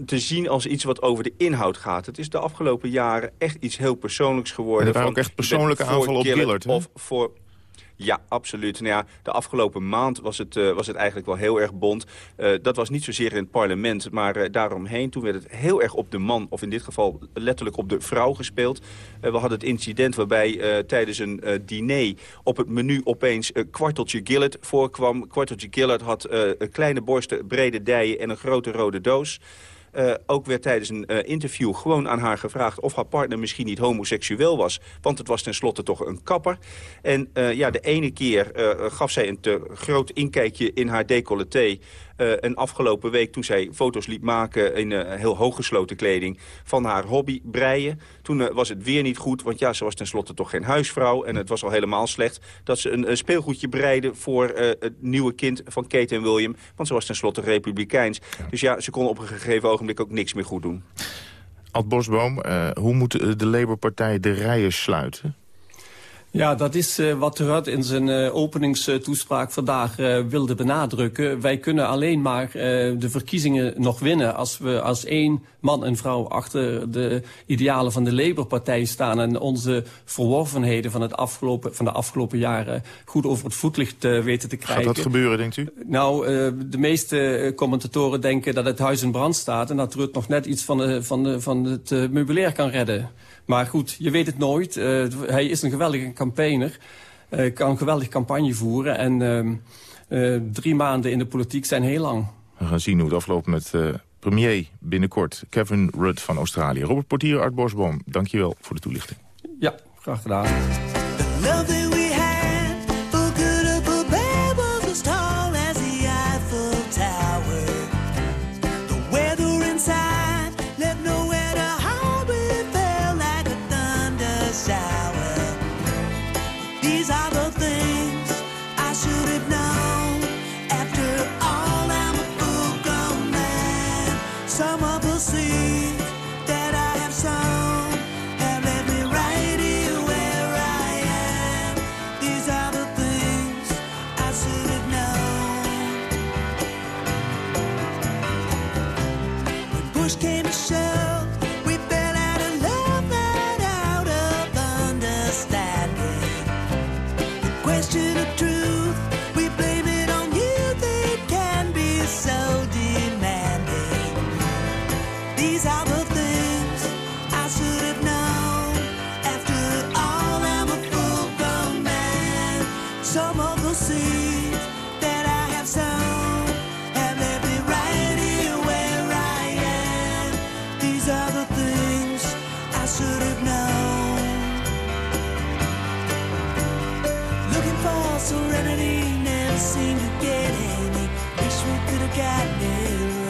te zien als iets wat over de inhoud gaat. Het is de afgelopen jaren echt iets heel persoonlijks geworden. En ook echt persoonlijke aanvallen op Gillard. Of voor ja, absoluut. Nou ja, de afgelopen maand was het, uh, was het eigenlijk wel heel erg bond. Uh, dat was niet zozeer in het parlement, maar uh, daaromheen. Toen werd het heel erg op de man, of in dit geval letterlijk op de vrouw gespeeld. we hadden het incident waarbij tijdens een diner op het menu opeens kwarteltje Gillard voorkwam. Kwarteltje Gillard had kleine borsten, brede dijen en een grote rode doos. Uh, ook werd tijdens een uh, interview gewoon aan haar gevraagd... of haar partner misschien niet homoseksueel was. Want het was tenslotte toch een kapper. En uh, ja, de ene keer gaf zij een te groot inkijkje in haar decolleté... Uh, en afgelopen week toen zij foto's liet maken in uh, heel hooggesloten kleding van haar hobby, breien. Toen uh, was het weer niet goed, want ja, ze was tenslotte toch geen huisvrouw. En het was al helemaal slecht dat ze een, speelgoedje breide voor het nieuwe kind van Kate en William. Want ze was tenslotte republikeins. Ja. Dus ja, ze kon op een gegeven ogenblik ook niks meer goed doen. Ad Bosboom, hoe moet de Labour-partij de rijen sluiten? Ja, dat is uh, wat Rutte in zijn uh, openingstoespraak vandaag uh, wilde benadrukken. Wij kunnen alleen maar de verkiezingen nog winnen als we als één man en vrouw achter de idealen van de Labour-partij staan en onze verworvenheden van, het afgelopen, van de afgelopen jaren goed over het voetlicht weten te krijgen. Gaat dat gebeuren, denkt u? Nou, de meeste commentatoren denken dat het huis in brand staat en dat Rutte nog net iets van, de, van, de, van het meubilair kan redden. Maar goed, je weet het nooit. Uh, hij is een geweldige campaigner. Uh, kan een geweldige campagne voeren. En uh, drie maanden in de politiek zijn heel lang. We gaan zien hoe het afloopt met premier binnenkort. Kevin Rudd van Australië. Robert Portier, Art Bosboom, dankjewel voor de toelichting. Ja, graag gedaan.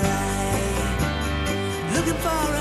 right. Looking for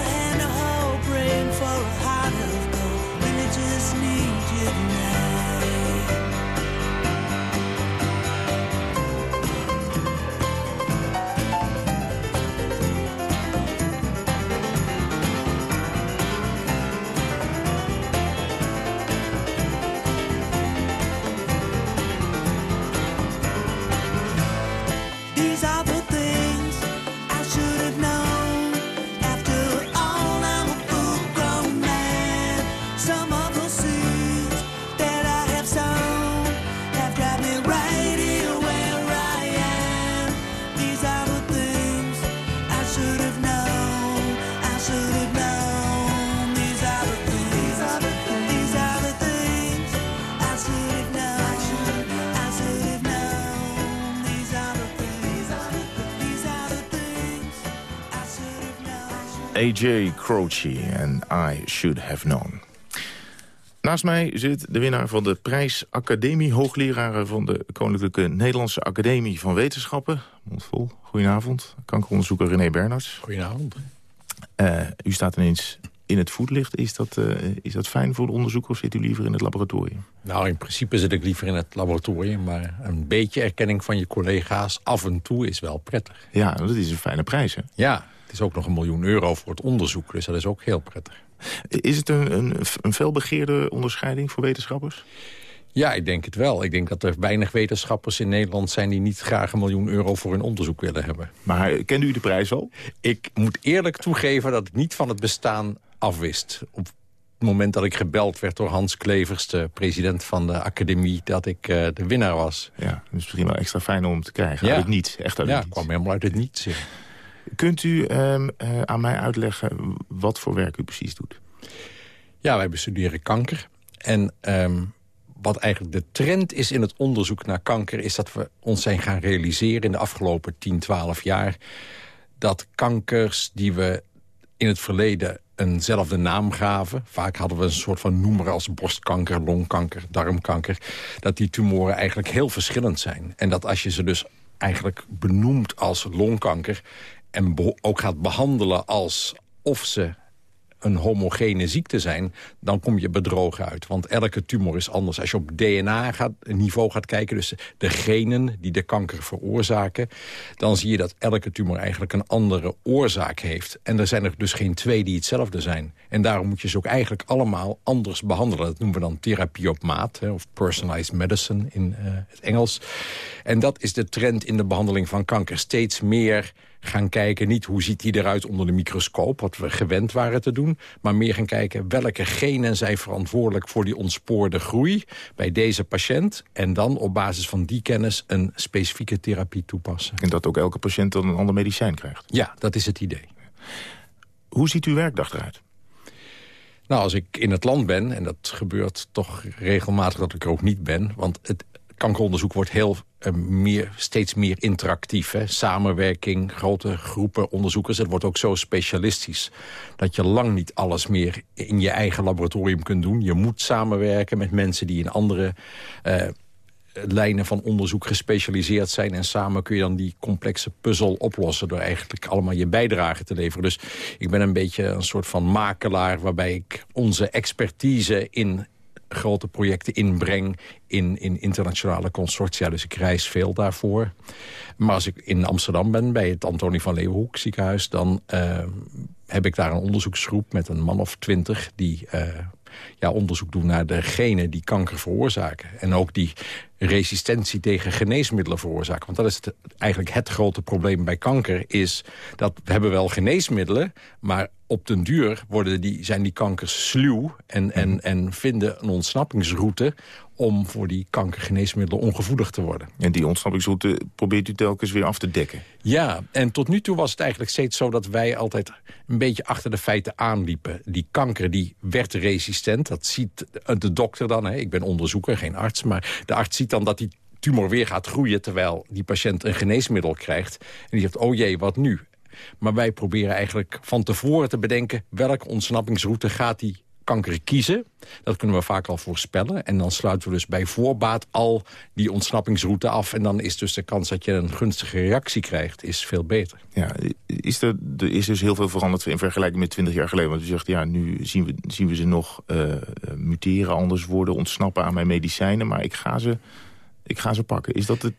A.J. Croce en I Should Have Known. Naast mij zit de winnaar van de prijs Academie... hoogleraren van de Koninklijke Nederlandse Academie van Wetenschappen. Mondvol, goedenavond. Kankeronderzoeker René Bernards. Goedenavond. Uh, u staat ineens in het voetlicht. Is dat, uh, is dat fijn voor de onderzoek of zit u liever in het laboratorium? Nou, in principe zit ik liever in het laboratorium. Maar een beetje erkenning van je collega's af en toe is wel prettig. Ja, dat is een fijne prijs, hè? Ja, is ook nog een miljoen euro voor het onderzoek. Dus dat is ook heel prettig. Is het een, een, een felbegeerde onderscheiding voor wetenschappers? Ja, ik denk het wel. Ik denk dat er weinig wetenschappers in Nederland zijn... die niet graag een miljoen euro voor hun onderzoek willen hebben. Maar kende u de prijs al? Ik moet eerlijk toegeven dat ik niet van het bestaan afwist. Op het moment dat ik gebeld werd door Hans Klevers... de president van de academie, dat ik uh, de winnaar was. Ja, dus misschien wel extra fijn om te krijgen. Ja. Uit het echt uit ja, het kwam helemaal uit het niets. Ja. Kunt u um, uh, aan mij uitleggen wat voor werk u precies doet? Ja, wij bestuderen kanker. En um, wat eigenlijk de trend is in het onderzoek naar kanker... is dat we ons zijn gaan realiseren in de afgelopen 10, 12 jaar... dat kankers die we in het verleden eenzelfde naam gaven... vaak hadden we een soort van noemer als borstkanker, longkanker, darmkanker... dat die tumoren eigenlijk heel verschillend zijn. En dat als je ze dus eigenlijk benoemt als longkanker... en ook gaat behandelen als of ze een homogene ziekte zijn, dan kom je bedrogen uit. Want elke tumor is anders. Als je op DNA-niveau gaat kijken, dus de genen die de kanker veroorzaken... dan zie je dat elke tumor eigenlijk een andere oorzaak heeft. En er zijn er dus geen twee die hetzelfde zijn. En daarom moet je ze ook eigenlijk allemaal anders behandelen. Dat noemen we dan therapie op maat, hè, of personalized medicine in eh, het Engels. En dat is de trend in de behandeling van kanker. Steeds meer gaan kijken, niet hoe ziet hij eruit onder de microscoop... wat we gewend waren te doen, maar meer gaan kijken... welke genen zijn verantwoordelijk voor die ontspoorde groei bij deze patiënt... en dan op basis van die kennis een specifieke therapie toepassen. En dat ook elke patiënt dan een ander medicijn krijgt. Ja, dat is het idee. Hoe ziet uw werkdag eruit? Nou, als ik in het land ben, en dat gebeurt toch regelmatig dat ik er ook niet ben... want het kankeronderzoek wordt heel, eh, meer, steeds meer interactief. Hè? Samenwerking, grote groepen onderzoekers. Het wordt ook zo specialistisch dat je lang niet alles meer in je eigen laboratorium kunt doen. Je moet samenwerken met mensen die in andere eh, lijnen van onderzoek gespecialiseerd zijn. En samen kun je dan die complexe puzzel oplossen... door eigenlijk allemaal je bijdrage te leveren. Dus ik ben een beetje een soort van makelaar... waarbij ik onze expertise in grote projecten inbreng in, in internationale consortia. Dus ik reis veel daarvoor. Maar als ik in Amsterdam ben bij het Antonie van Leeuwenhoek ziekenhuis... dan uh, heb ik daar een onderzoeksgroep met een man of twintig... die uh, ja, onderzoek doen naar de genen die kanker veroorzaken. En ook die resistentie tegen geneesmiddelen veroorzaken. Want dat is het, eigenlijk het grote probleem bij kanker... is dat we hebben wel geneesmiddelen... maar op den duur worden die, zijn die kankers sluw... En, en, en vinden een ontsnappingsroute om voor die kankergeneesmiddelen ongevoelig te worden. En die ontsnappingsroute probeert u telkens weer af te dekken? Ja, en tot nu toe was het eigenlijk steeds zo dat wij altijd een beetje achter de feiten aanliepen. Die kanker die werd resistent, dat ziet de dokter dan. Hè. Ik ben onderzoeker, geen arts, maar de arts ziet dan dat die tumor weer gaat groeien... terwijl die patiënt een geneesmiddel krijgt. En die zegt, oh jee, wat nu? Maar wij proberen eigenlijk van tevoren te bedenken... welke ontsnappingsroute gaat die kanker kiezen. Dat kunnen we vaak al voorspellen. En dan sluiten we dus bij voorbaat al die ontsnappingsroute af. En dan is dus de kans dat je een gunstige reactie krijgt, is veel beter. Ja, is er, is dus heel veel veranderd in vergelijking met 20 jaar geleden. Want u zegt, ja, nu zien we, zien we ze nog uh, muteren, anders worden, ontsnappen aan mijn medicijnen. Maar ik ga ze, ik ga ze pakken. Is dat het,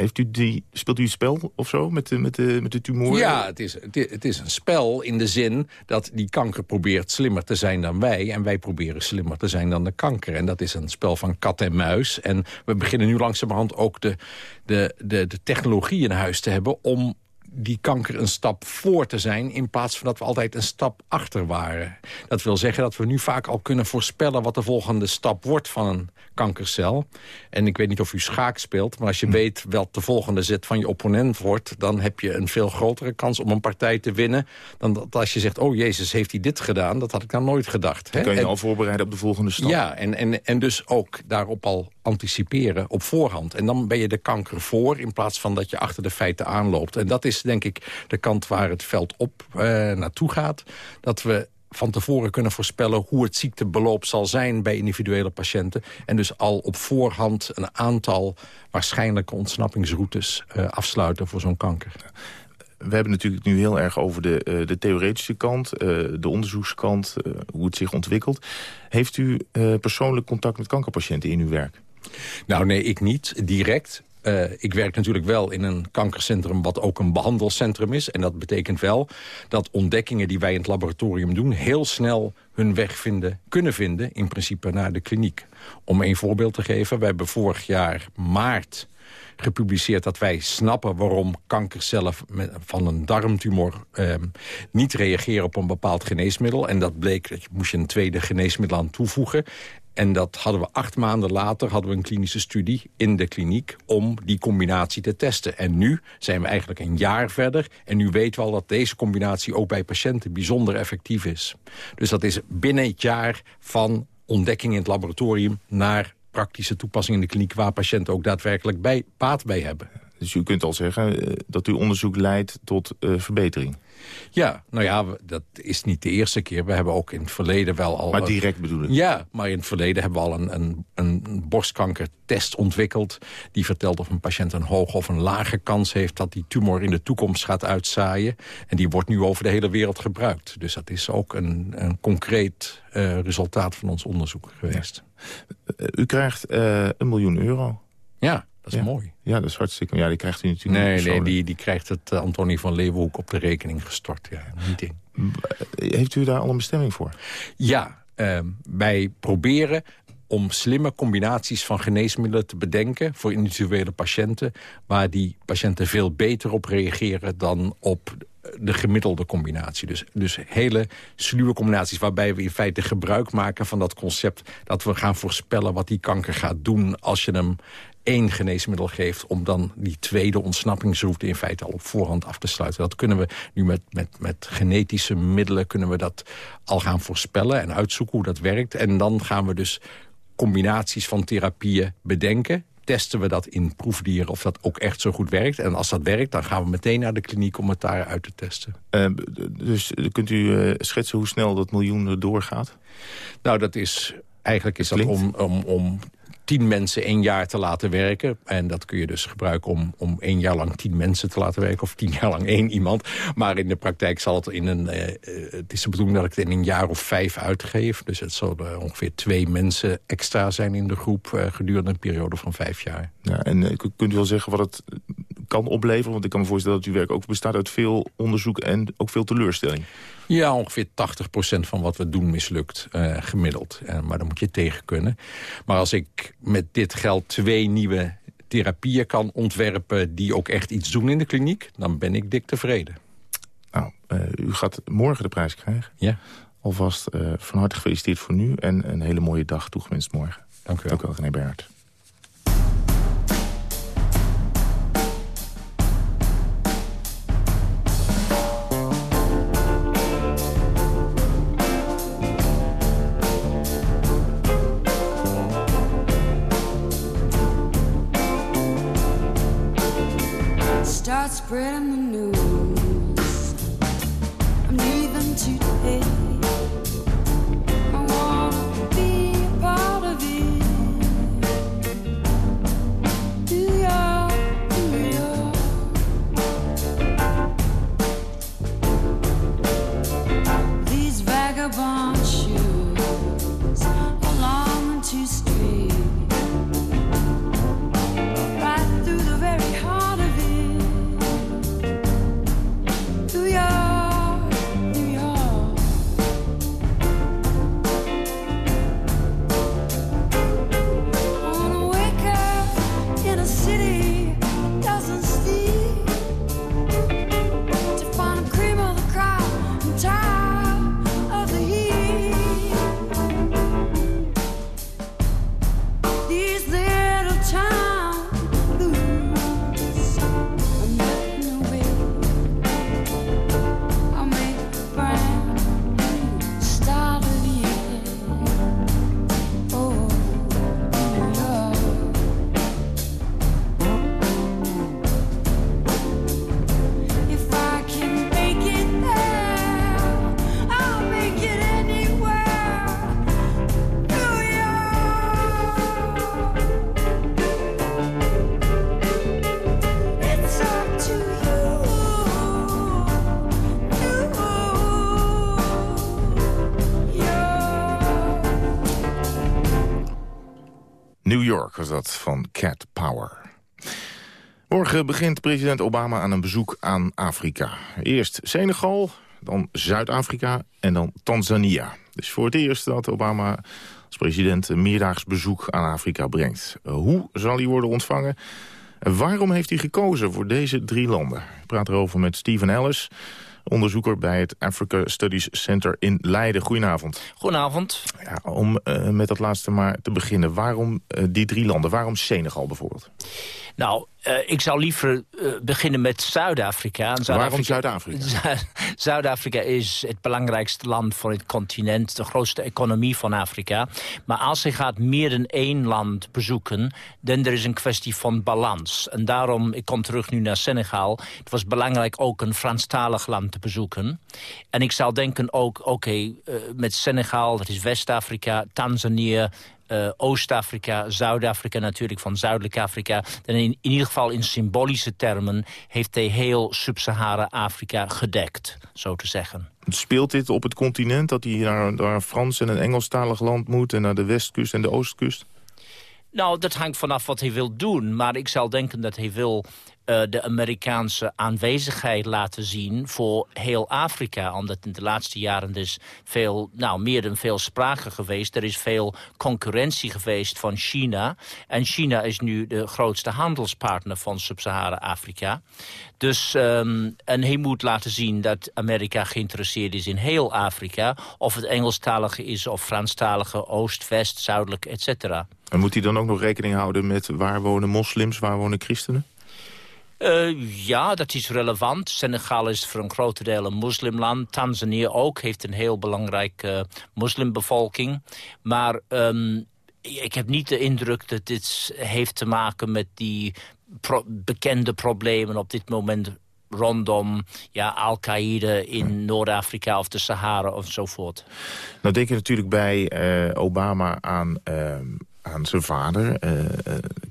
heeft u die, speelt u het spel of zo met de, met de, met de tumoren? Ja, het is, het is een spel in de zin dat die kanker probeert slimmer te zijn dan wij... en wij proberen slimmer te zijn dan de kanker. En dat is een spel van kat en muis. En we beginnen nu langzamerhand ook de, de, de, de technologie in huis te hebben... om die kanker een stap voor te zijn... in plaats van dat we altijd een stap achter waren. Dat wil zeggen dat we nu vaak al kunnen voorspellen... wat de volgende stap wordt van een kankercel. En ik weet niet of u schaak speelt... maar als je weet wat de volgende zet van je opponent wordt... dan heb je een veel grotere kans om een partij te winnen... dan dat als je zegt, oh jezus, heeft hij dit gedaan? Dat had ik dan nooit gedacht. Dan hè? kan je En- al voorbereiden op de volgende stap. ja, en, en, en dus ook daarop al anticiperen op voorhand. En dan ben je de kanker voor in plaats van dat je achter de feiten aanloopt. En dat is denk ik de kant waar het veld op eh, naartoe gaat. Dat we van tevoren kunnen voorspellen hoe het ziektebeloop zal zijn bij individuele patiënten. En dus al op voorhand een aantal waarschijnlijke ontsnappingsroutes eh, afsluiten voor zo'n kanker. We hebben natuurlijk nu heel erg over de, eh, de theoretische kant, de onderzoekskant, hoe het zich ontwikkelt. Heeft u persoonlijk contact met kankerpatiënten in uw werk? Nou nee, ik niet direct. Eh, ik werk natuurlijk wel in een kankercentrum wat ook een behandelcentrum is. En dat betekent wel dat ontdekkingen die wij in het laboratorium doen... heel snel hun weg vinden, kunnen vinden, in principe naar de kliniek. Om een voorbeeld te geven, we hebben vorig jaar maart gepubliceerd dat wij snappen waarom kankercellen van een darmtumor ehm, niet reageren op een bepaald geneesmiddel. En dat bleek, dat je moest je een tweede geneesmiddel aan toevoegen. En dat hadden we acht maanden later hadden we een klinische studie in de kliniek om die combinatie te testen. En nu zijn we eigenlijk een jaar verder en nu weten we al dat deze combinatie ook bij patiënten bijzonder effectief is. Dus dat is binnen het jaar van ontdekking in het laboratorium naar praktische toepassing in de kliniek waar patiënten ook daadwerkelijk bij, baat bij hebben. Dus u kunt al zeggen eh, dat uw onderzoek leidt tot eh, verbetering. Ja, nou ja, dat is niet de eerste keer. We hebben ook in het verleden wel al... Maar direct bedoel ik? Ja, maar in het verleden hebben we al een, een, een borstkankertest ontwikkeld... die vertelt of een patiënt een hoge of een lage kans heeft... dat die tumor in de toekomst gaat uitzaaien. En die wordt nu over de hele wereld gebruikt. Dus dat is ook een, een concreet eh, resultaat van ons onderzoek geweest. U krijgt een miljoen euro. Ja, dat is Ja. mooi. Ja, dat is hartstikke... Ja, die krijgt u natuurlijk niet Nee, nee die, die krijgt het eh, Antonie van Leeuwenhoek op de rekening gestort. Ja, niet in. Heeft u daar al een bestemming voor? Ja, ehm, wij proberen om slimme combinaties van geneesmiddelen te bedenken... voor individuele patiënten... waar die patiënten veel beter op reageren dan op de gemiddelde combinatie. Dus, dus hele sluwe combinaties waarbij we in feite gebruik maken van dat concept... dat we gaan voorspellen wat die kanker gaat doen als je hem één geneesmiddel geeft... om dan die tweede ontsnappingsroute in feite al op voorhand af te sluiten. Dat kunnen we nu met, met, met genetische middelen kunnen we dat al gaan voorspellen... en uitzoeken hoe dat werkt. En dan gaan we dus combinaties van therapieën bedenken testen we dat in proefdieren of dat ook echt zo goed werkt. En als dat werkt, dan gaan we meteen naar de kliniek om het daar uit te testen. Eh, dus kunt u eh, schetsen hoe snel dat miljoen doorgaat? Nou, dat is eigenlijk is dat om, om, om tien mensen één jaar te laten werken. En dat kun je dus gebruiken om, om één jaar lang tien mensen te laten werken... of tien jaar lang één iemand. Maar in de praktijk zal het in een... eh, eh, het is de bedoeling dat ik het in een jaar of vijf uitgeef. Dus het zullen ongeveer twee mensen extra zijn in de groep... eh, gedurende een periode van vijf jaar. Ja, en eh, kunt u wel zeggen wat het kan opleveren? Want ik kan me voorstellen dat uw werk ook bestaat uit veel onderzoek en ook veel teleurstelling. Ja, ongeveer 80% van wat we doen mislukt, eh, gemiddeld. Eh, maar dan moet je tegen kunnen. Maar als ik met dit geld twee nieuwe therapieën kan ontwerpen... die ook echt iets doen in de kliniek, dan ben ik dik tevreden. Nou, eh, u gaat morgen de prijs krijgen. Ja. Alvast van harte gefeliciteerd voor nu en een hele mooie dag toegewenst morgen. Dank u wel. Dank u wel, René. Was dat van Cat Power. Morgen begint president Obama aan een bezoek aan Afrika. Eerst Senegal, dan Zuid-Afrika en dan Tanzania. Dus voor het eerst dat Obama als president een meerdaags bezoek aan Afrika brengt. Hoe zal hij worden ontvangen? En waarom heeft hij gekozen voor deze drie landen? Ik praat erover met Stephen Ellis, onderzoeker bij het Africa Studies Center in Leiden. Goedenavond. Goedenavond. Ja, om eh, met dat laatste maar te beginnen. Waarom eh, die drie landen? Waarom Senegal bijvoorbeeld? Nou, Eh, ik zou liever eh, beginnen met Zuid-Afrika. En Waarom Zuid-Afrika? Zu- Zuid-Afrika is het belangrijkste land van het continent, de grootste economie van Afrika. Maar als je gaat meer dan één land bezoeken, dan er is een kwestie van balans. En daarom, ik kom terug nu naar Senegal, het was belangrijk ook een Franstalig land te bezoeken. En ik zou denken ook, oké, eh, met Senegal, dat is West-Afrika, Tanzania, eh, Oost-Afrika, Zuid-Afrika natuurlijk, van Zuidelijk Afrika. En in, in ieder geval in symbolische termen heeft hij heel Sub-Sahara-Afrika gedekt, zo te zeggen. Speelt dit op het continent dat hij naar, naar een Frans en een Engelstalig land moet... en naar de westkust en de oostkust? Nou, dat hangt vanaf wat hij wil doen. Maar ik zou denken dat hij wil eh, de Amerikaanse aanwezigheid laten zien voor heel Afrika. Omdat in de laatste jaren dus veel, nou, meer dan veel sprake geweest. Er is veel concurrentie geweest van China. En China is nu de grootste handelspartner van Sub-Sahara-Afrika. Dus, ehm, en hij moet laten zien dat Amerika geïnteresseerd is in heel Afrika. Of het Engelstalige is of Franstalige, Oost, West, Zuidelijk, et cetera. En moet hij dan ook nog rekening houden met waar wonen moslims, waar wonen christenen? Uh, ja, dat is relevant. Senegal is voor een groot deel een moslimland. Tanzania ook, heeft een heel belangrijke uh, moslimbevolking. Maar um, ik heb niet de indruk dat dit heeft te maken met die bekende problemen op dit moment rondom ja, Al-Qaeda in Noord-Afrika of de Sahara enzovoort. Nou denk je natuurlijk bij uh, Obama aan... Uh aan zijn vader, uh,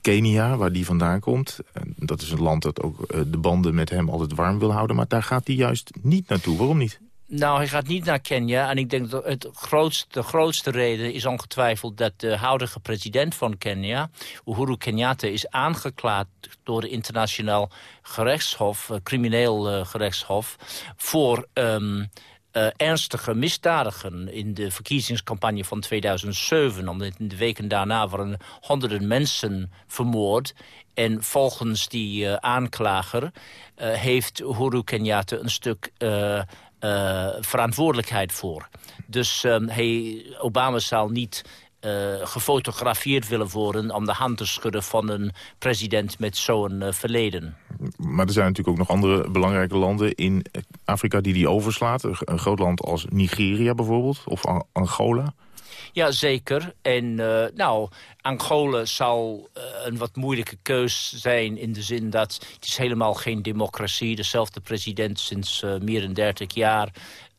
Kenia, waar die vandaan komt. Dat is een land dat ook de banden met hem altijd warm wil houden. Maar daar gaat hij juist niet naartoe. Waarom niet? Nou, hij gaat niet naar Kenia. En ik denk dat het grootste, de grootste reden is ongetwijfeld... dat de huidige president van Kenia, Uhuru Kenyatta... is aangeklaagd door het internationaal gerechtshof, crimineel gerechtshof... voor... Um, Uh, ernstige misdadigen in de verkiezingscampagne van 2007. Omdat in de weken daarna waren honderden mensen vermoord. En volgens die uh, aanklager uh, heeft Uhuru Kenyatta een stuk verantwoordelijkheid voor. Dus um, hij, Obama zal niet uh, gefotografeerd willen worden... om de hand te schudden van een president met zo'n uh, verleden. Maar er zijn natuurlijk ook nog andere belangrijke landen in Afrika die die overslaat. Een groot land als Nigeria bijvoorbeeld, of Angola. Ja, zeker. En uh, nou, Angola zal uh, een wat moeilijke keus zijn in de zin dat het is helemaal geen democratie. Dezelfde president sinds uh, meer dan 30 jaar.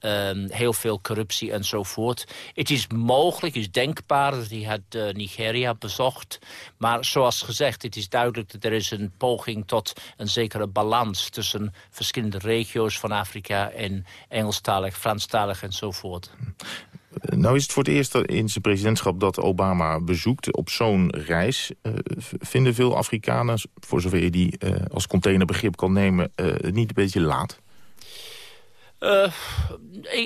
Um, heel veel corruptie enzovoort. Het is mogelijk, is denkbaar dat hij had uh, Nigeria bezocht. Maar zoals gezegd, het is duidelijk dat er is een poging tot een zekere balans... tussen verschillende regio's van Afrika en Engelstalig, Franstalig enzovoort. Nou is het voor het eerst in zijn presidentschap dat Obama bezoekt op zo'n reis. Uh, vinden veel Afrikanen, voor zover je die uh, als containerbegrip kan nemen, niet een beetje laat? Uh,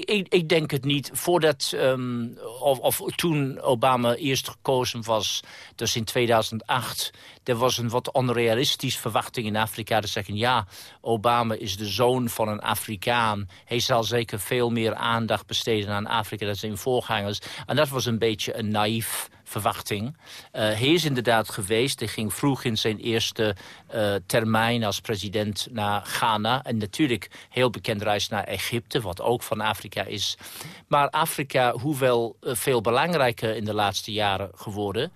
ik, ik, denk het niet. Voordat, um, of, of, toen Obama eerst gekozen was, dus in 2008... er was een wat onrealistische verwachting in Afrika te zeggen... ja, Obama is de zoon van een Afrikaan. Hij zal zeker veel meer aandacht besteden aan Afrika dan zijn voorgangers. En dat was een beetje een naïef verwachting. Uh, hij is inderdaad geweest. Hij ging vroeg in zijn eerste uh, termijn als president naar Ghana. En natuurlijk heel bekend reis naar Egypte, wat ook van Afrika is. Maar Afrika, hoewel uh, veel belangrijker in de laatste jaren geworden...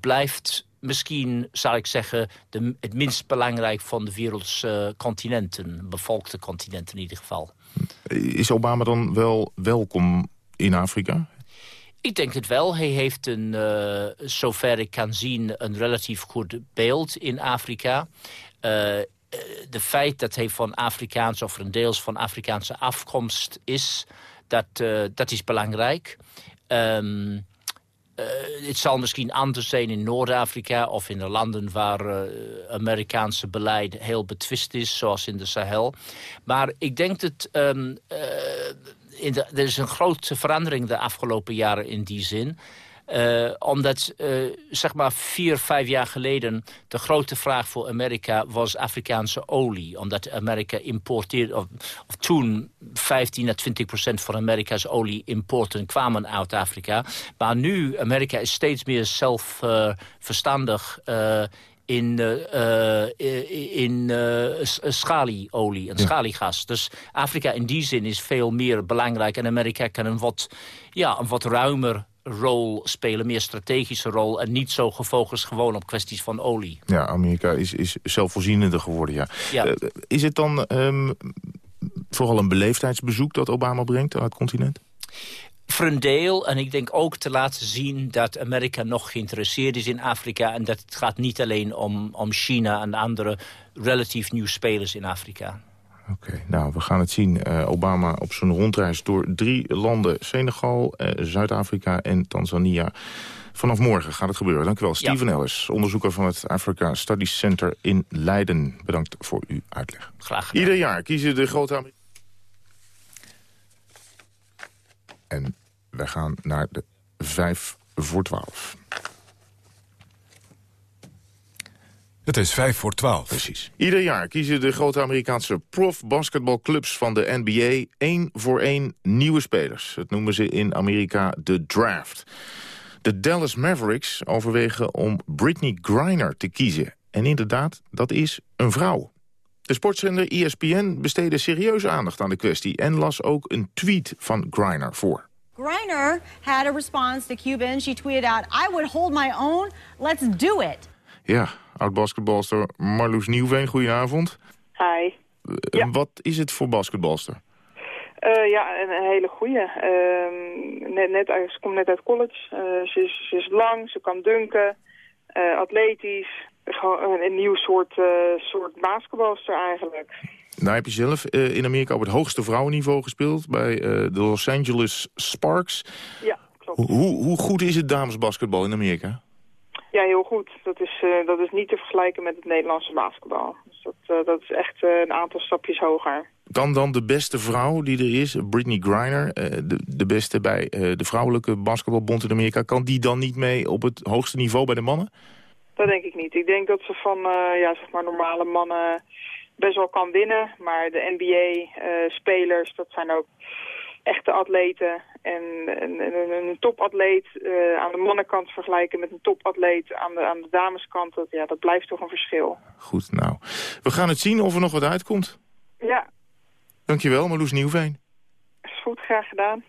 blijft misschien, zal ik zeggen, de, het minst belangrijk van de wereldse continenten. Bevolkte continenten in ieder geval. Is Obama dan wel welkom in Afrika? Ik denk het wel. Hij heeft een, uh, zover ik kan zien, een relatief goed beeld in Afrika. Uh, de feit dat hij van Afrikaans of een deels van Afrikaanse afkomst is, dat, dat is belangrijk. Uh, het zal misschien anders zijn in Noord-Afrika of in de landen waar Amerikaanse beleid heel betwist is, zoals in de Sahel. Maar ik denk dat uh, er is een grote verandering de afgelopen jaren in die zin. Uh, omdat, uh, zeg maar, vier, vijf jaar geleden... de grote vraag voor Amerika was Afrikaanse olie. Omdat Amerika importeerde... Of, of toen 15 à 20 procent van Amerika's olieimporten kwamen uit Afrika. Maar nu, Amerika is steeds meer zelfverstandig... Uh, in, eh, eh, in eh, schalieolie en schaliegas. Dus Afrika in die zin is veel meer belangrijk. En Amerika kan een wat, ja, een wat ruimer rol spelen, meer strategische rol... en niet zo gefocust gewoon op kwesties van olie. Ja, Amerika is, is zelfvoorzienender geworden, ja. Ja. Is het dan ehm, vooral een beleefdheidsbezoek dat Obama brengt aan het continent? Voor een deel. En ik denk ook te laten zien dat Amerika nog geïnteresseerd is in Afrika. En dat het gaat niet alleen om, om China en andere relatief nieuwe spelers in Afrika. Oké, nou, we gaan het zien. Eh, Obama op zijn rondreis door drie landen. Senegal, eh, Zuid-Afrika en Tanzania. Vanaf morgen gaat het gebeuren. Dank u wel. Steven Ellis, onderzoeker van het Africa Studies Center in Leiden. Bedankt voor uw uitleg. Graag gedaan. Ieder jaar kiezen de grote. En wij gaan naar de 5 voor 12. Het is 5 voor 12. Precies. Ieder jaar kiezen de grote Amerikaanse profbasketbalclubs van de NBA... één voor één nieuwe spelers. Dat noemen ze in Amerika de draft. De Dallas Mavericks overwegen om Britney Griner te kiezen. En inderdaad, dat is een vrouw. De sportzender ESPN besteedde serieuze aandacht aan de kwestie... en las ook een tweet van Griner voor. Griner had a response to Cuban. She tweeted out, I would hold my own. Let's do it. Ja, oud-basketbalster Marloes Nieuwveen, goedenavond. Hi. Eh, Wat is het voor basketbalster? Eh, ja, een, een hele goeie. Ehm, net, net, uit- ze komt net uit college. Eh, ze, is, ze is lang, ze kan dunken, eh, atletisch. Gewoon een, een nieuw soort, eh, soort basketbalster eigenlijk. Nou heb je zelf eh, in Amerika op het hoogste vrouwenniveau gespeeld... bij eh, de Los Angeles Sparks. Ja, klopt. Hoe, hoe goed is het damesbasketbal in Amerika? Ja, heel goed. Dat is, eh, dat is niet te vergelijken met het Nederlandse basketbal. Dus dat, dat is echt een aantal stapjes hoger. Kan dan de beste vrouw die er is, Britney Griner... de, de beste bij de vrouwelijke basketbalbond in Amerika... kan die dan niet mee op het hoogste niveau bij de mannen? Dat denk ik niet. Ik denk dat ze van ja, zeg maar normale mannen best wel kan winnen. Maar de NBA-spelers, dat zijn ook echte atleten. En een, een, een topatleet eh, aan de mannenkant vergelijken met een topatleet aan de, aan de dameskant, dat, ja, dat blijft toch een verschil. Goed, nou. We gaan het zien of er nog wat uitkomt. Ja, Dankjewel, Marloes Nieuwveen. is goed, graag gedaan.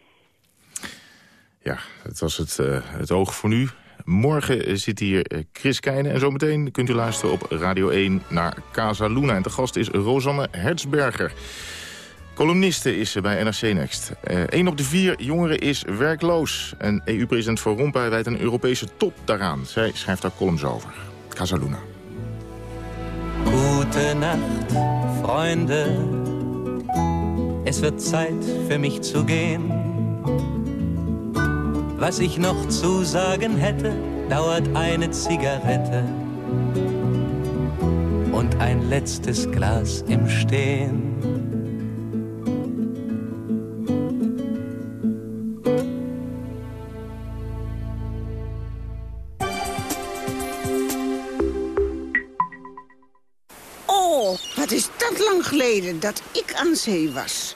Ja, dat was het, eh, het oog voor nu. Morgen eh, zit hier eh, Chris Keijnen. En zometeen kunt u luisteren op Radio 1 naar Casa Luna. En de gast is Rosanne Hertzberger. Columniste is ze bij NRC Next. Eén op de vier jongeren is werkloos. En EU-president Van Rompuy wijt een Europese top daaraan. Zij schrijft daar columns over. Casa Luna. Gute Nacht, Freunde. Es wird Zeit für mich zu gehen. Was ich noch zu sagen hätte, dauert eine Zigarette und ein letztes Glas im Stehen. Oh, wat is dat lang geleden dat ik aan zee was.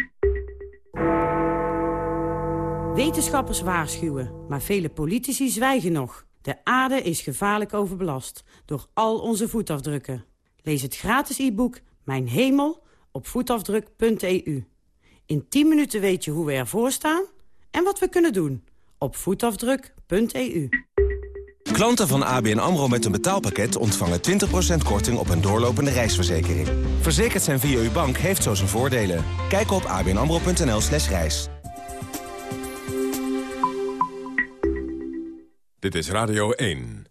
Wetenschappers waarschuwen, maar vele politici zwijgen nog. De aarde is gevaarlijk overbelast door al onze voetafdrukken. Lees het gratis e-book Mijn Hemel op voetafdruk.eu. In 10 minuten weet je hoe we ervoor staan en wat we kunnen doen op voetafdruk.eu. Klanten van ABN AMRO met een betaalpakket ontvangen 20% korting op een doorlopende reisverzekering. Verzekerd zijn via uw bank heeft zo zijn voordelen. Kijk op abnamro.nl slash reis. Dit is Radio 1.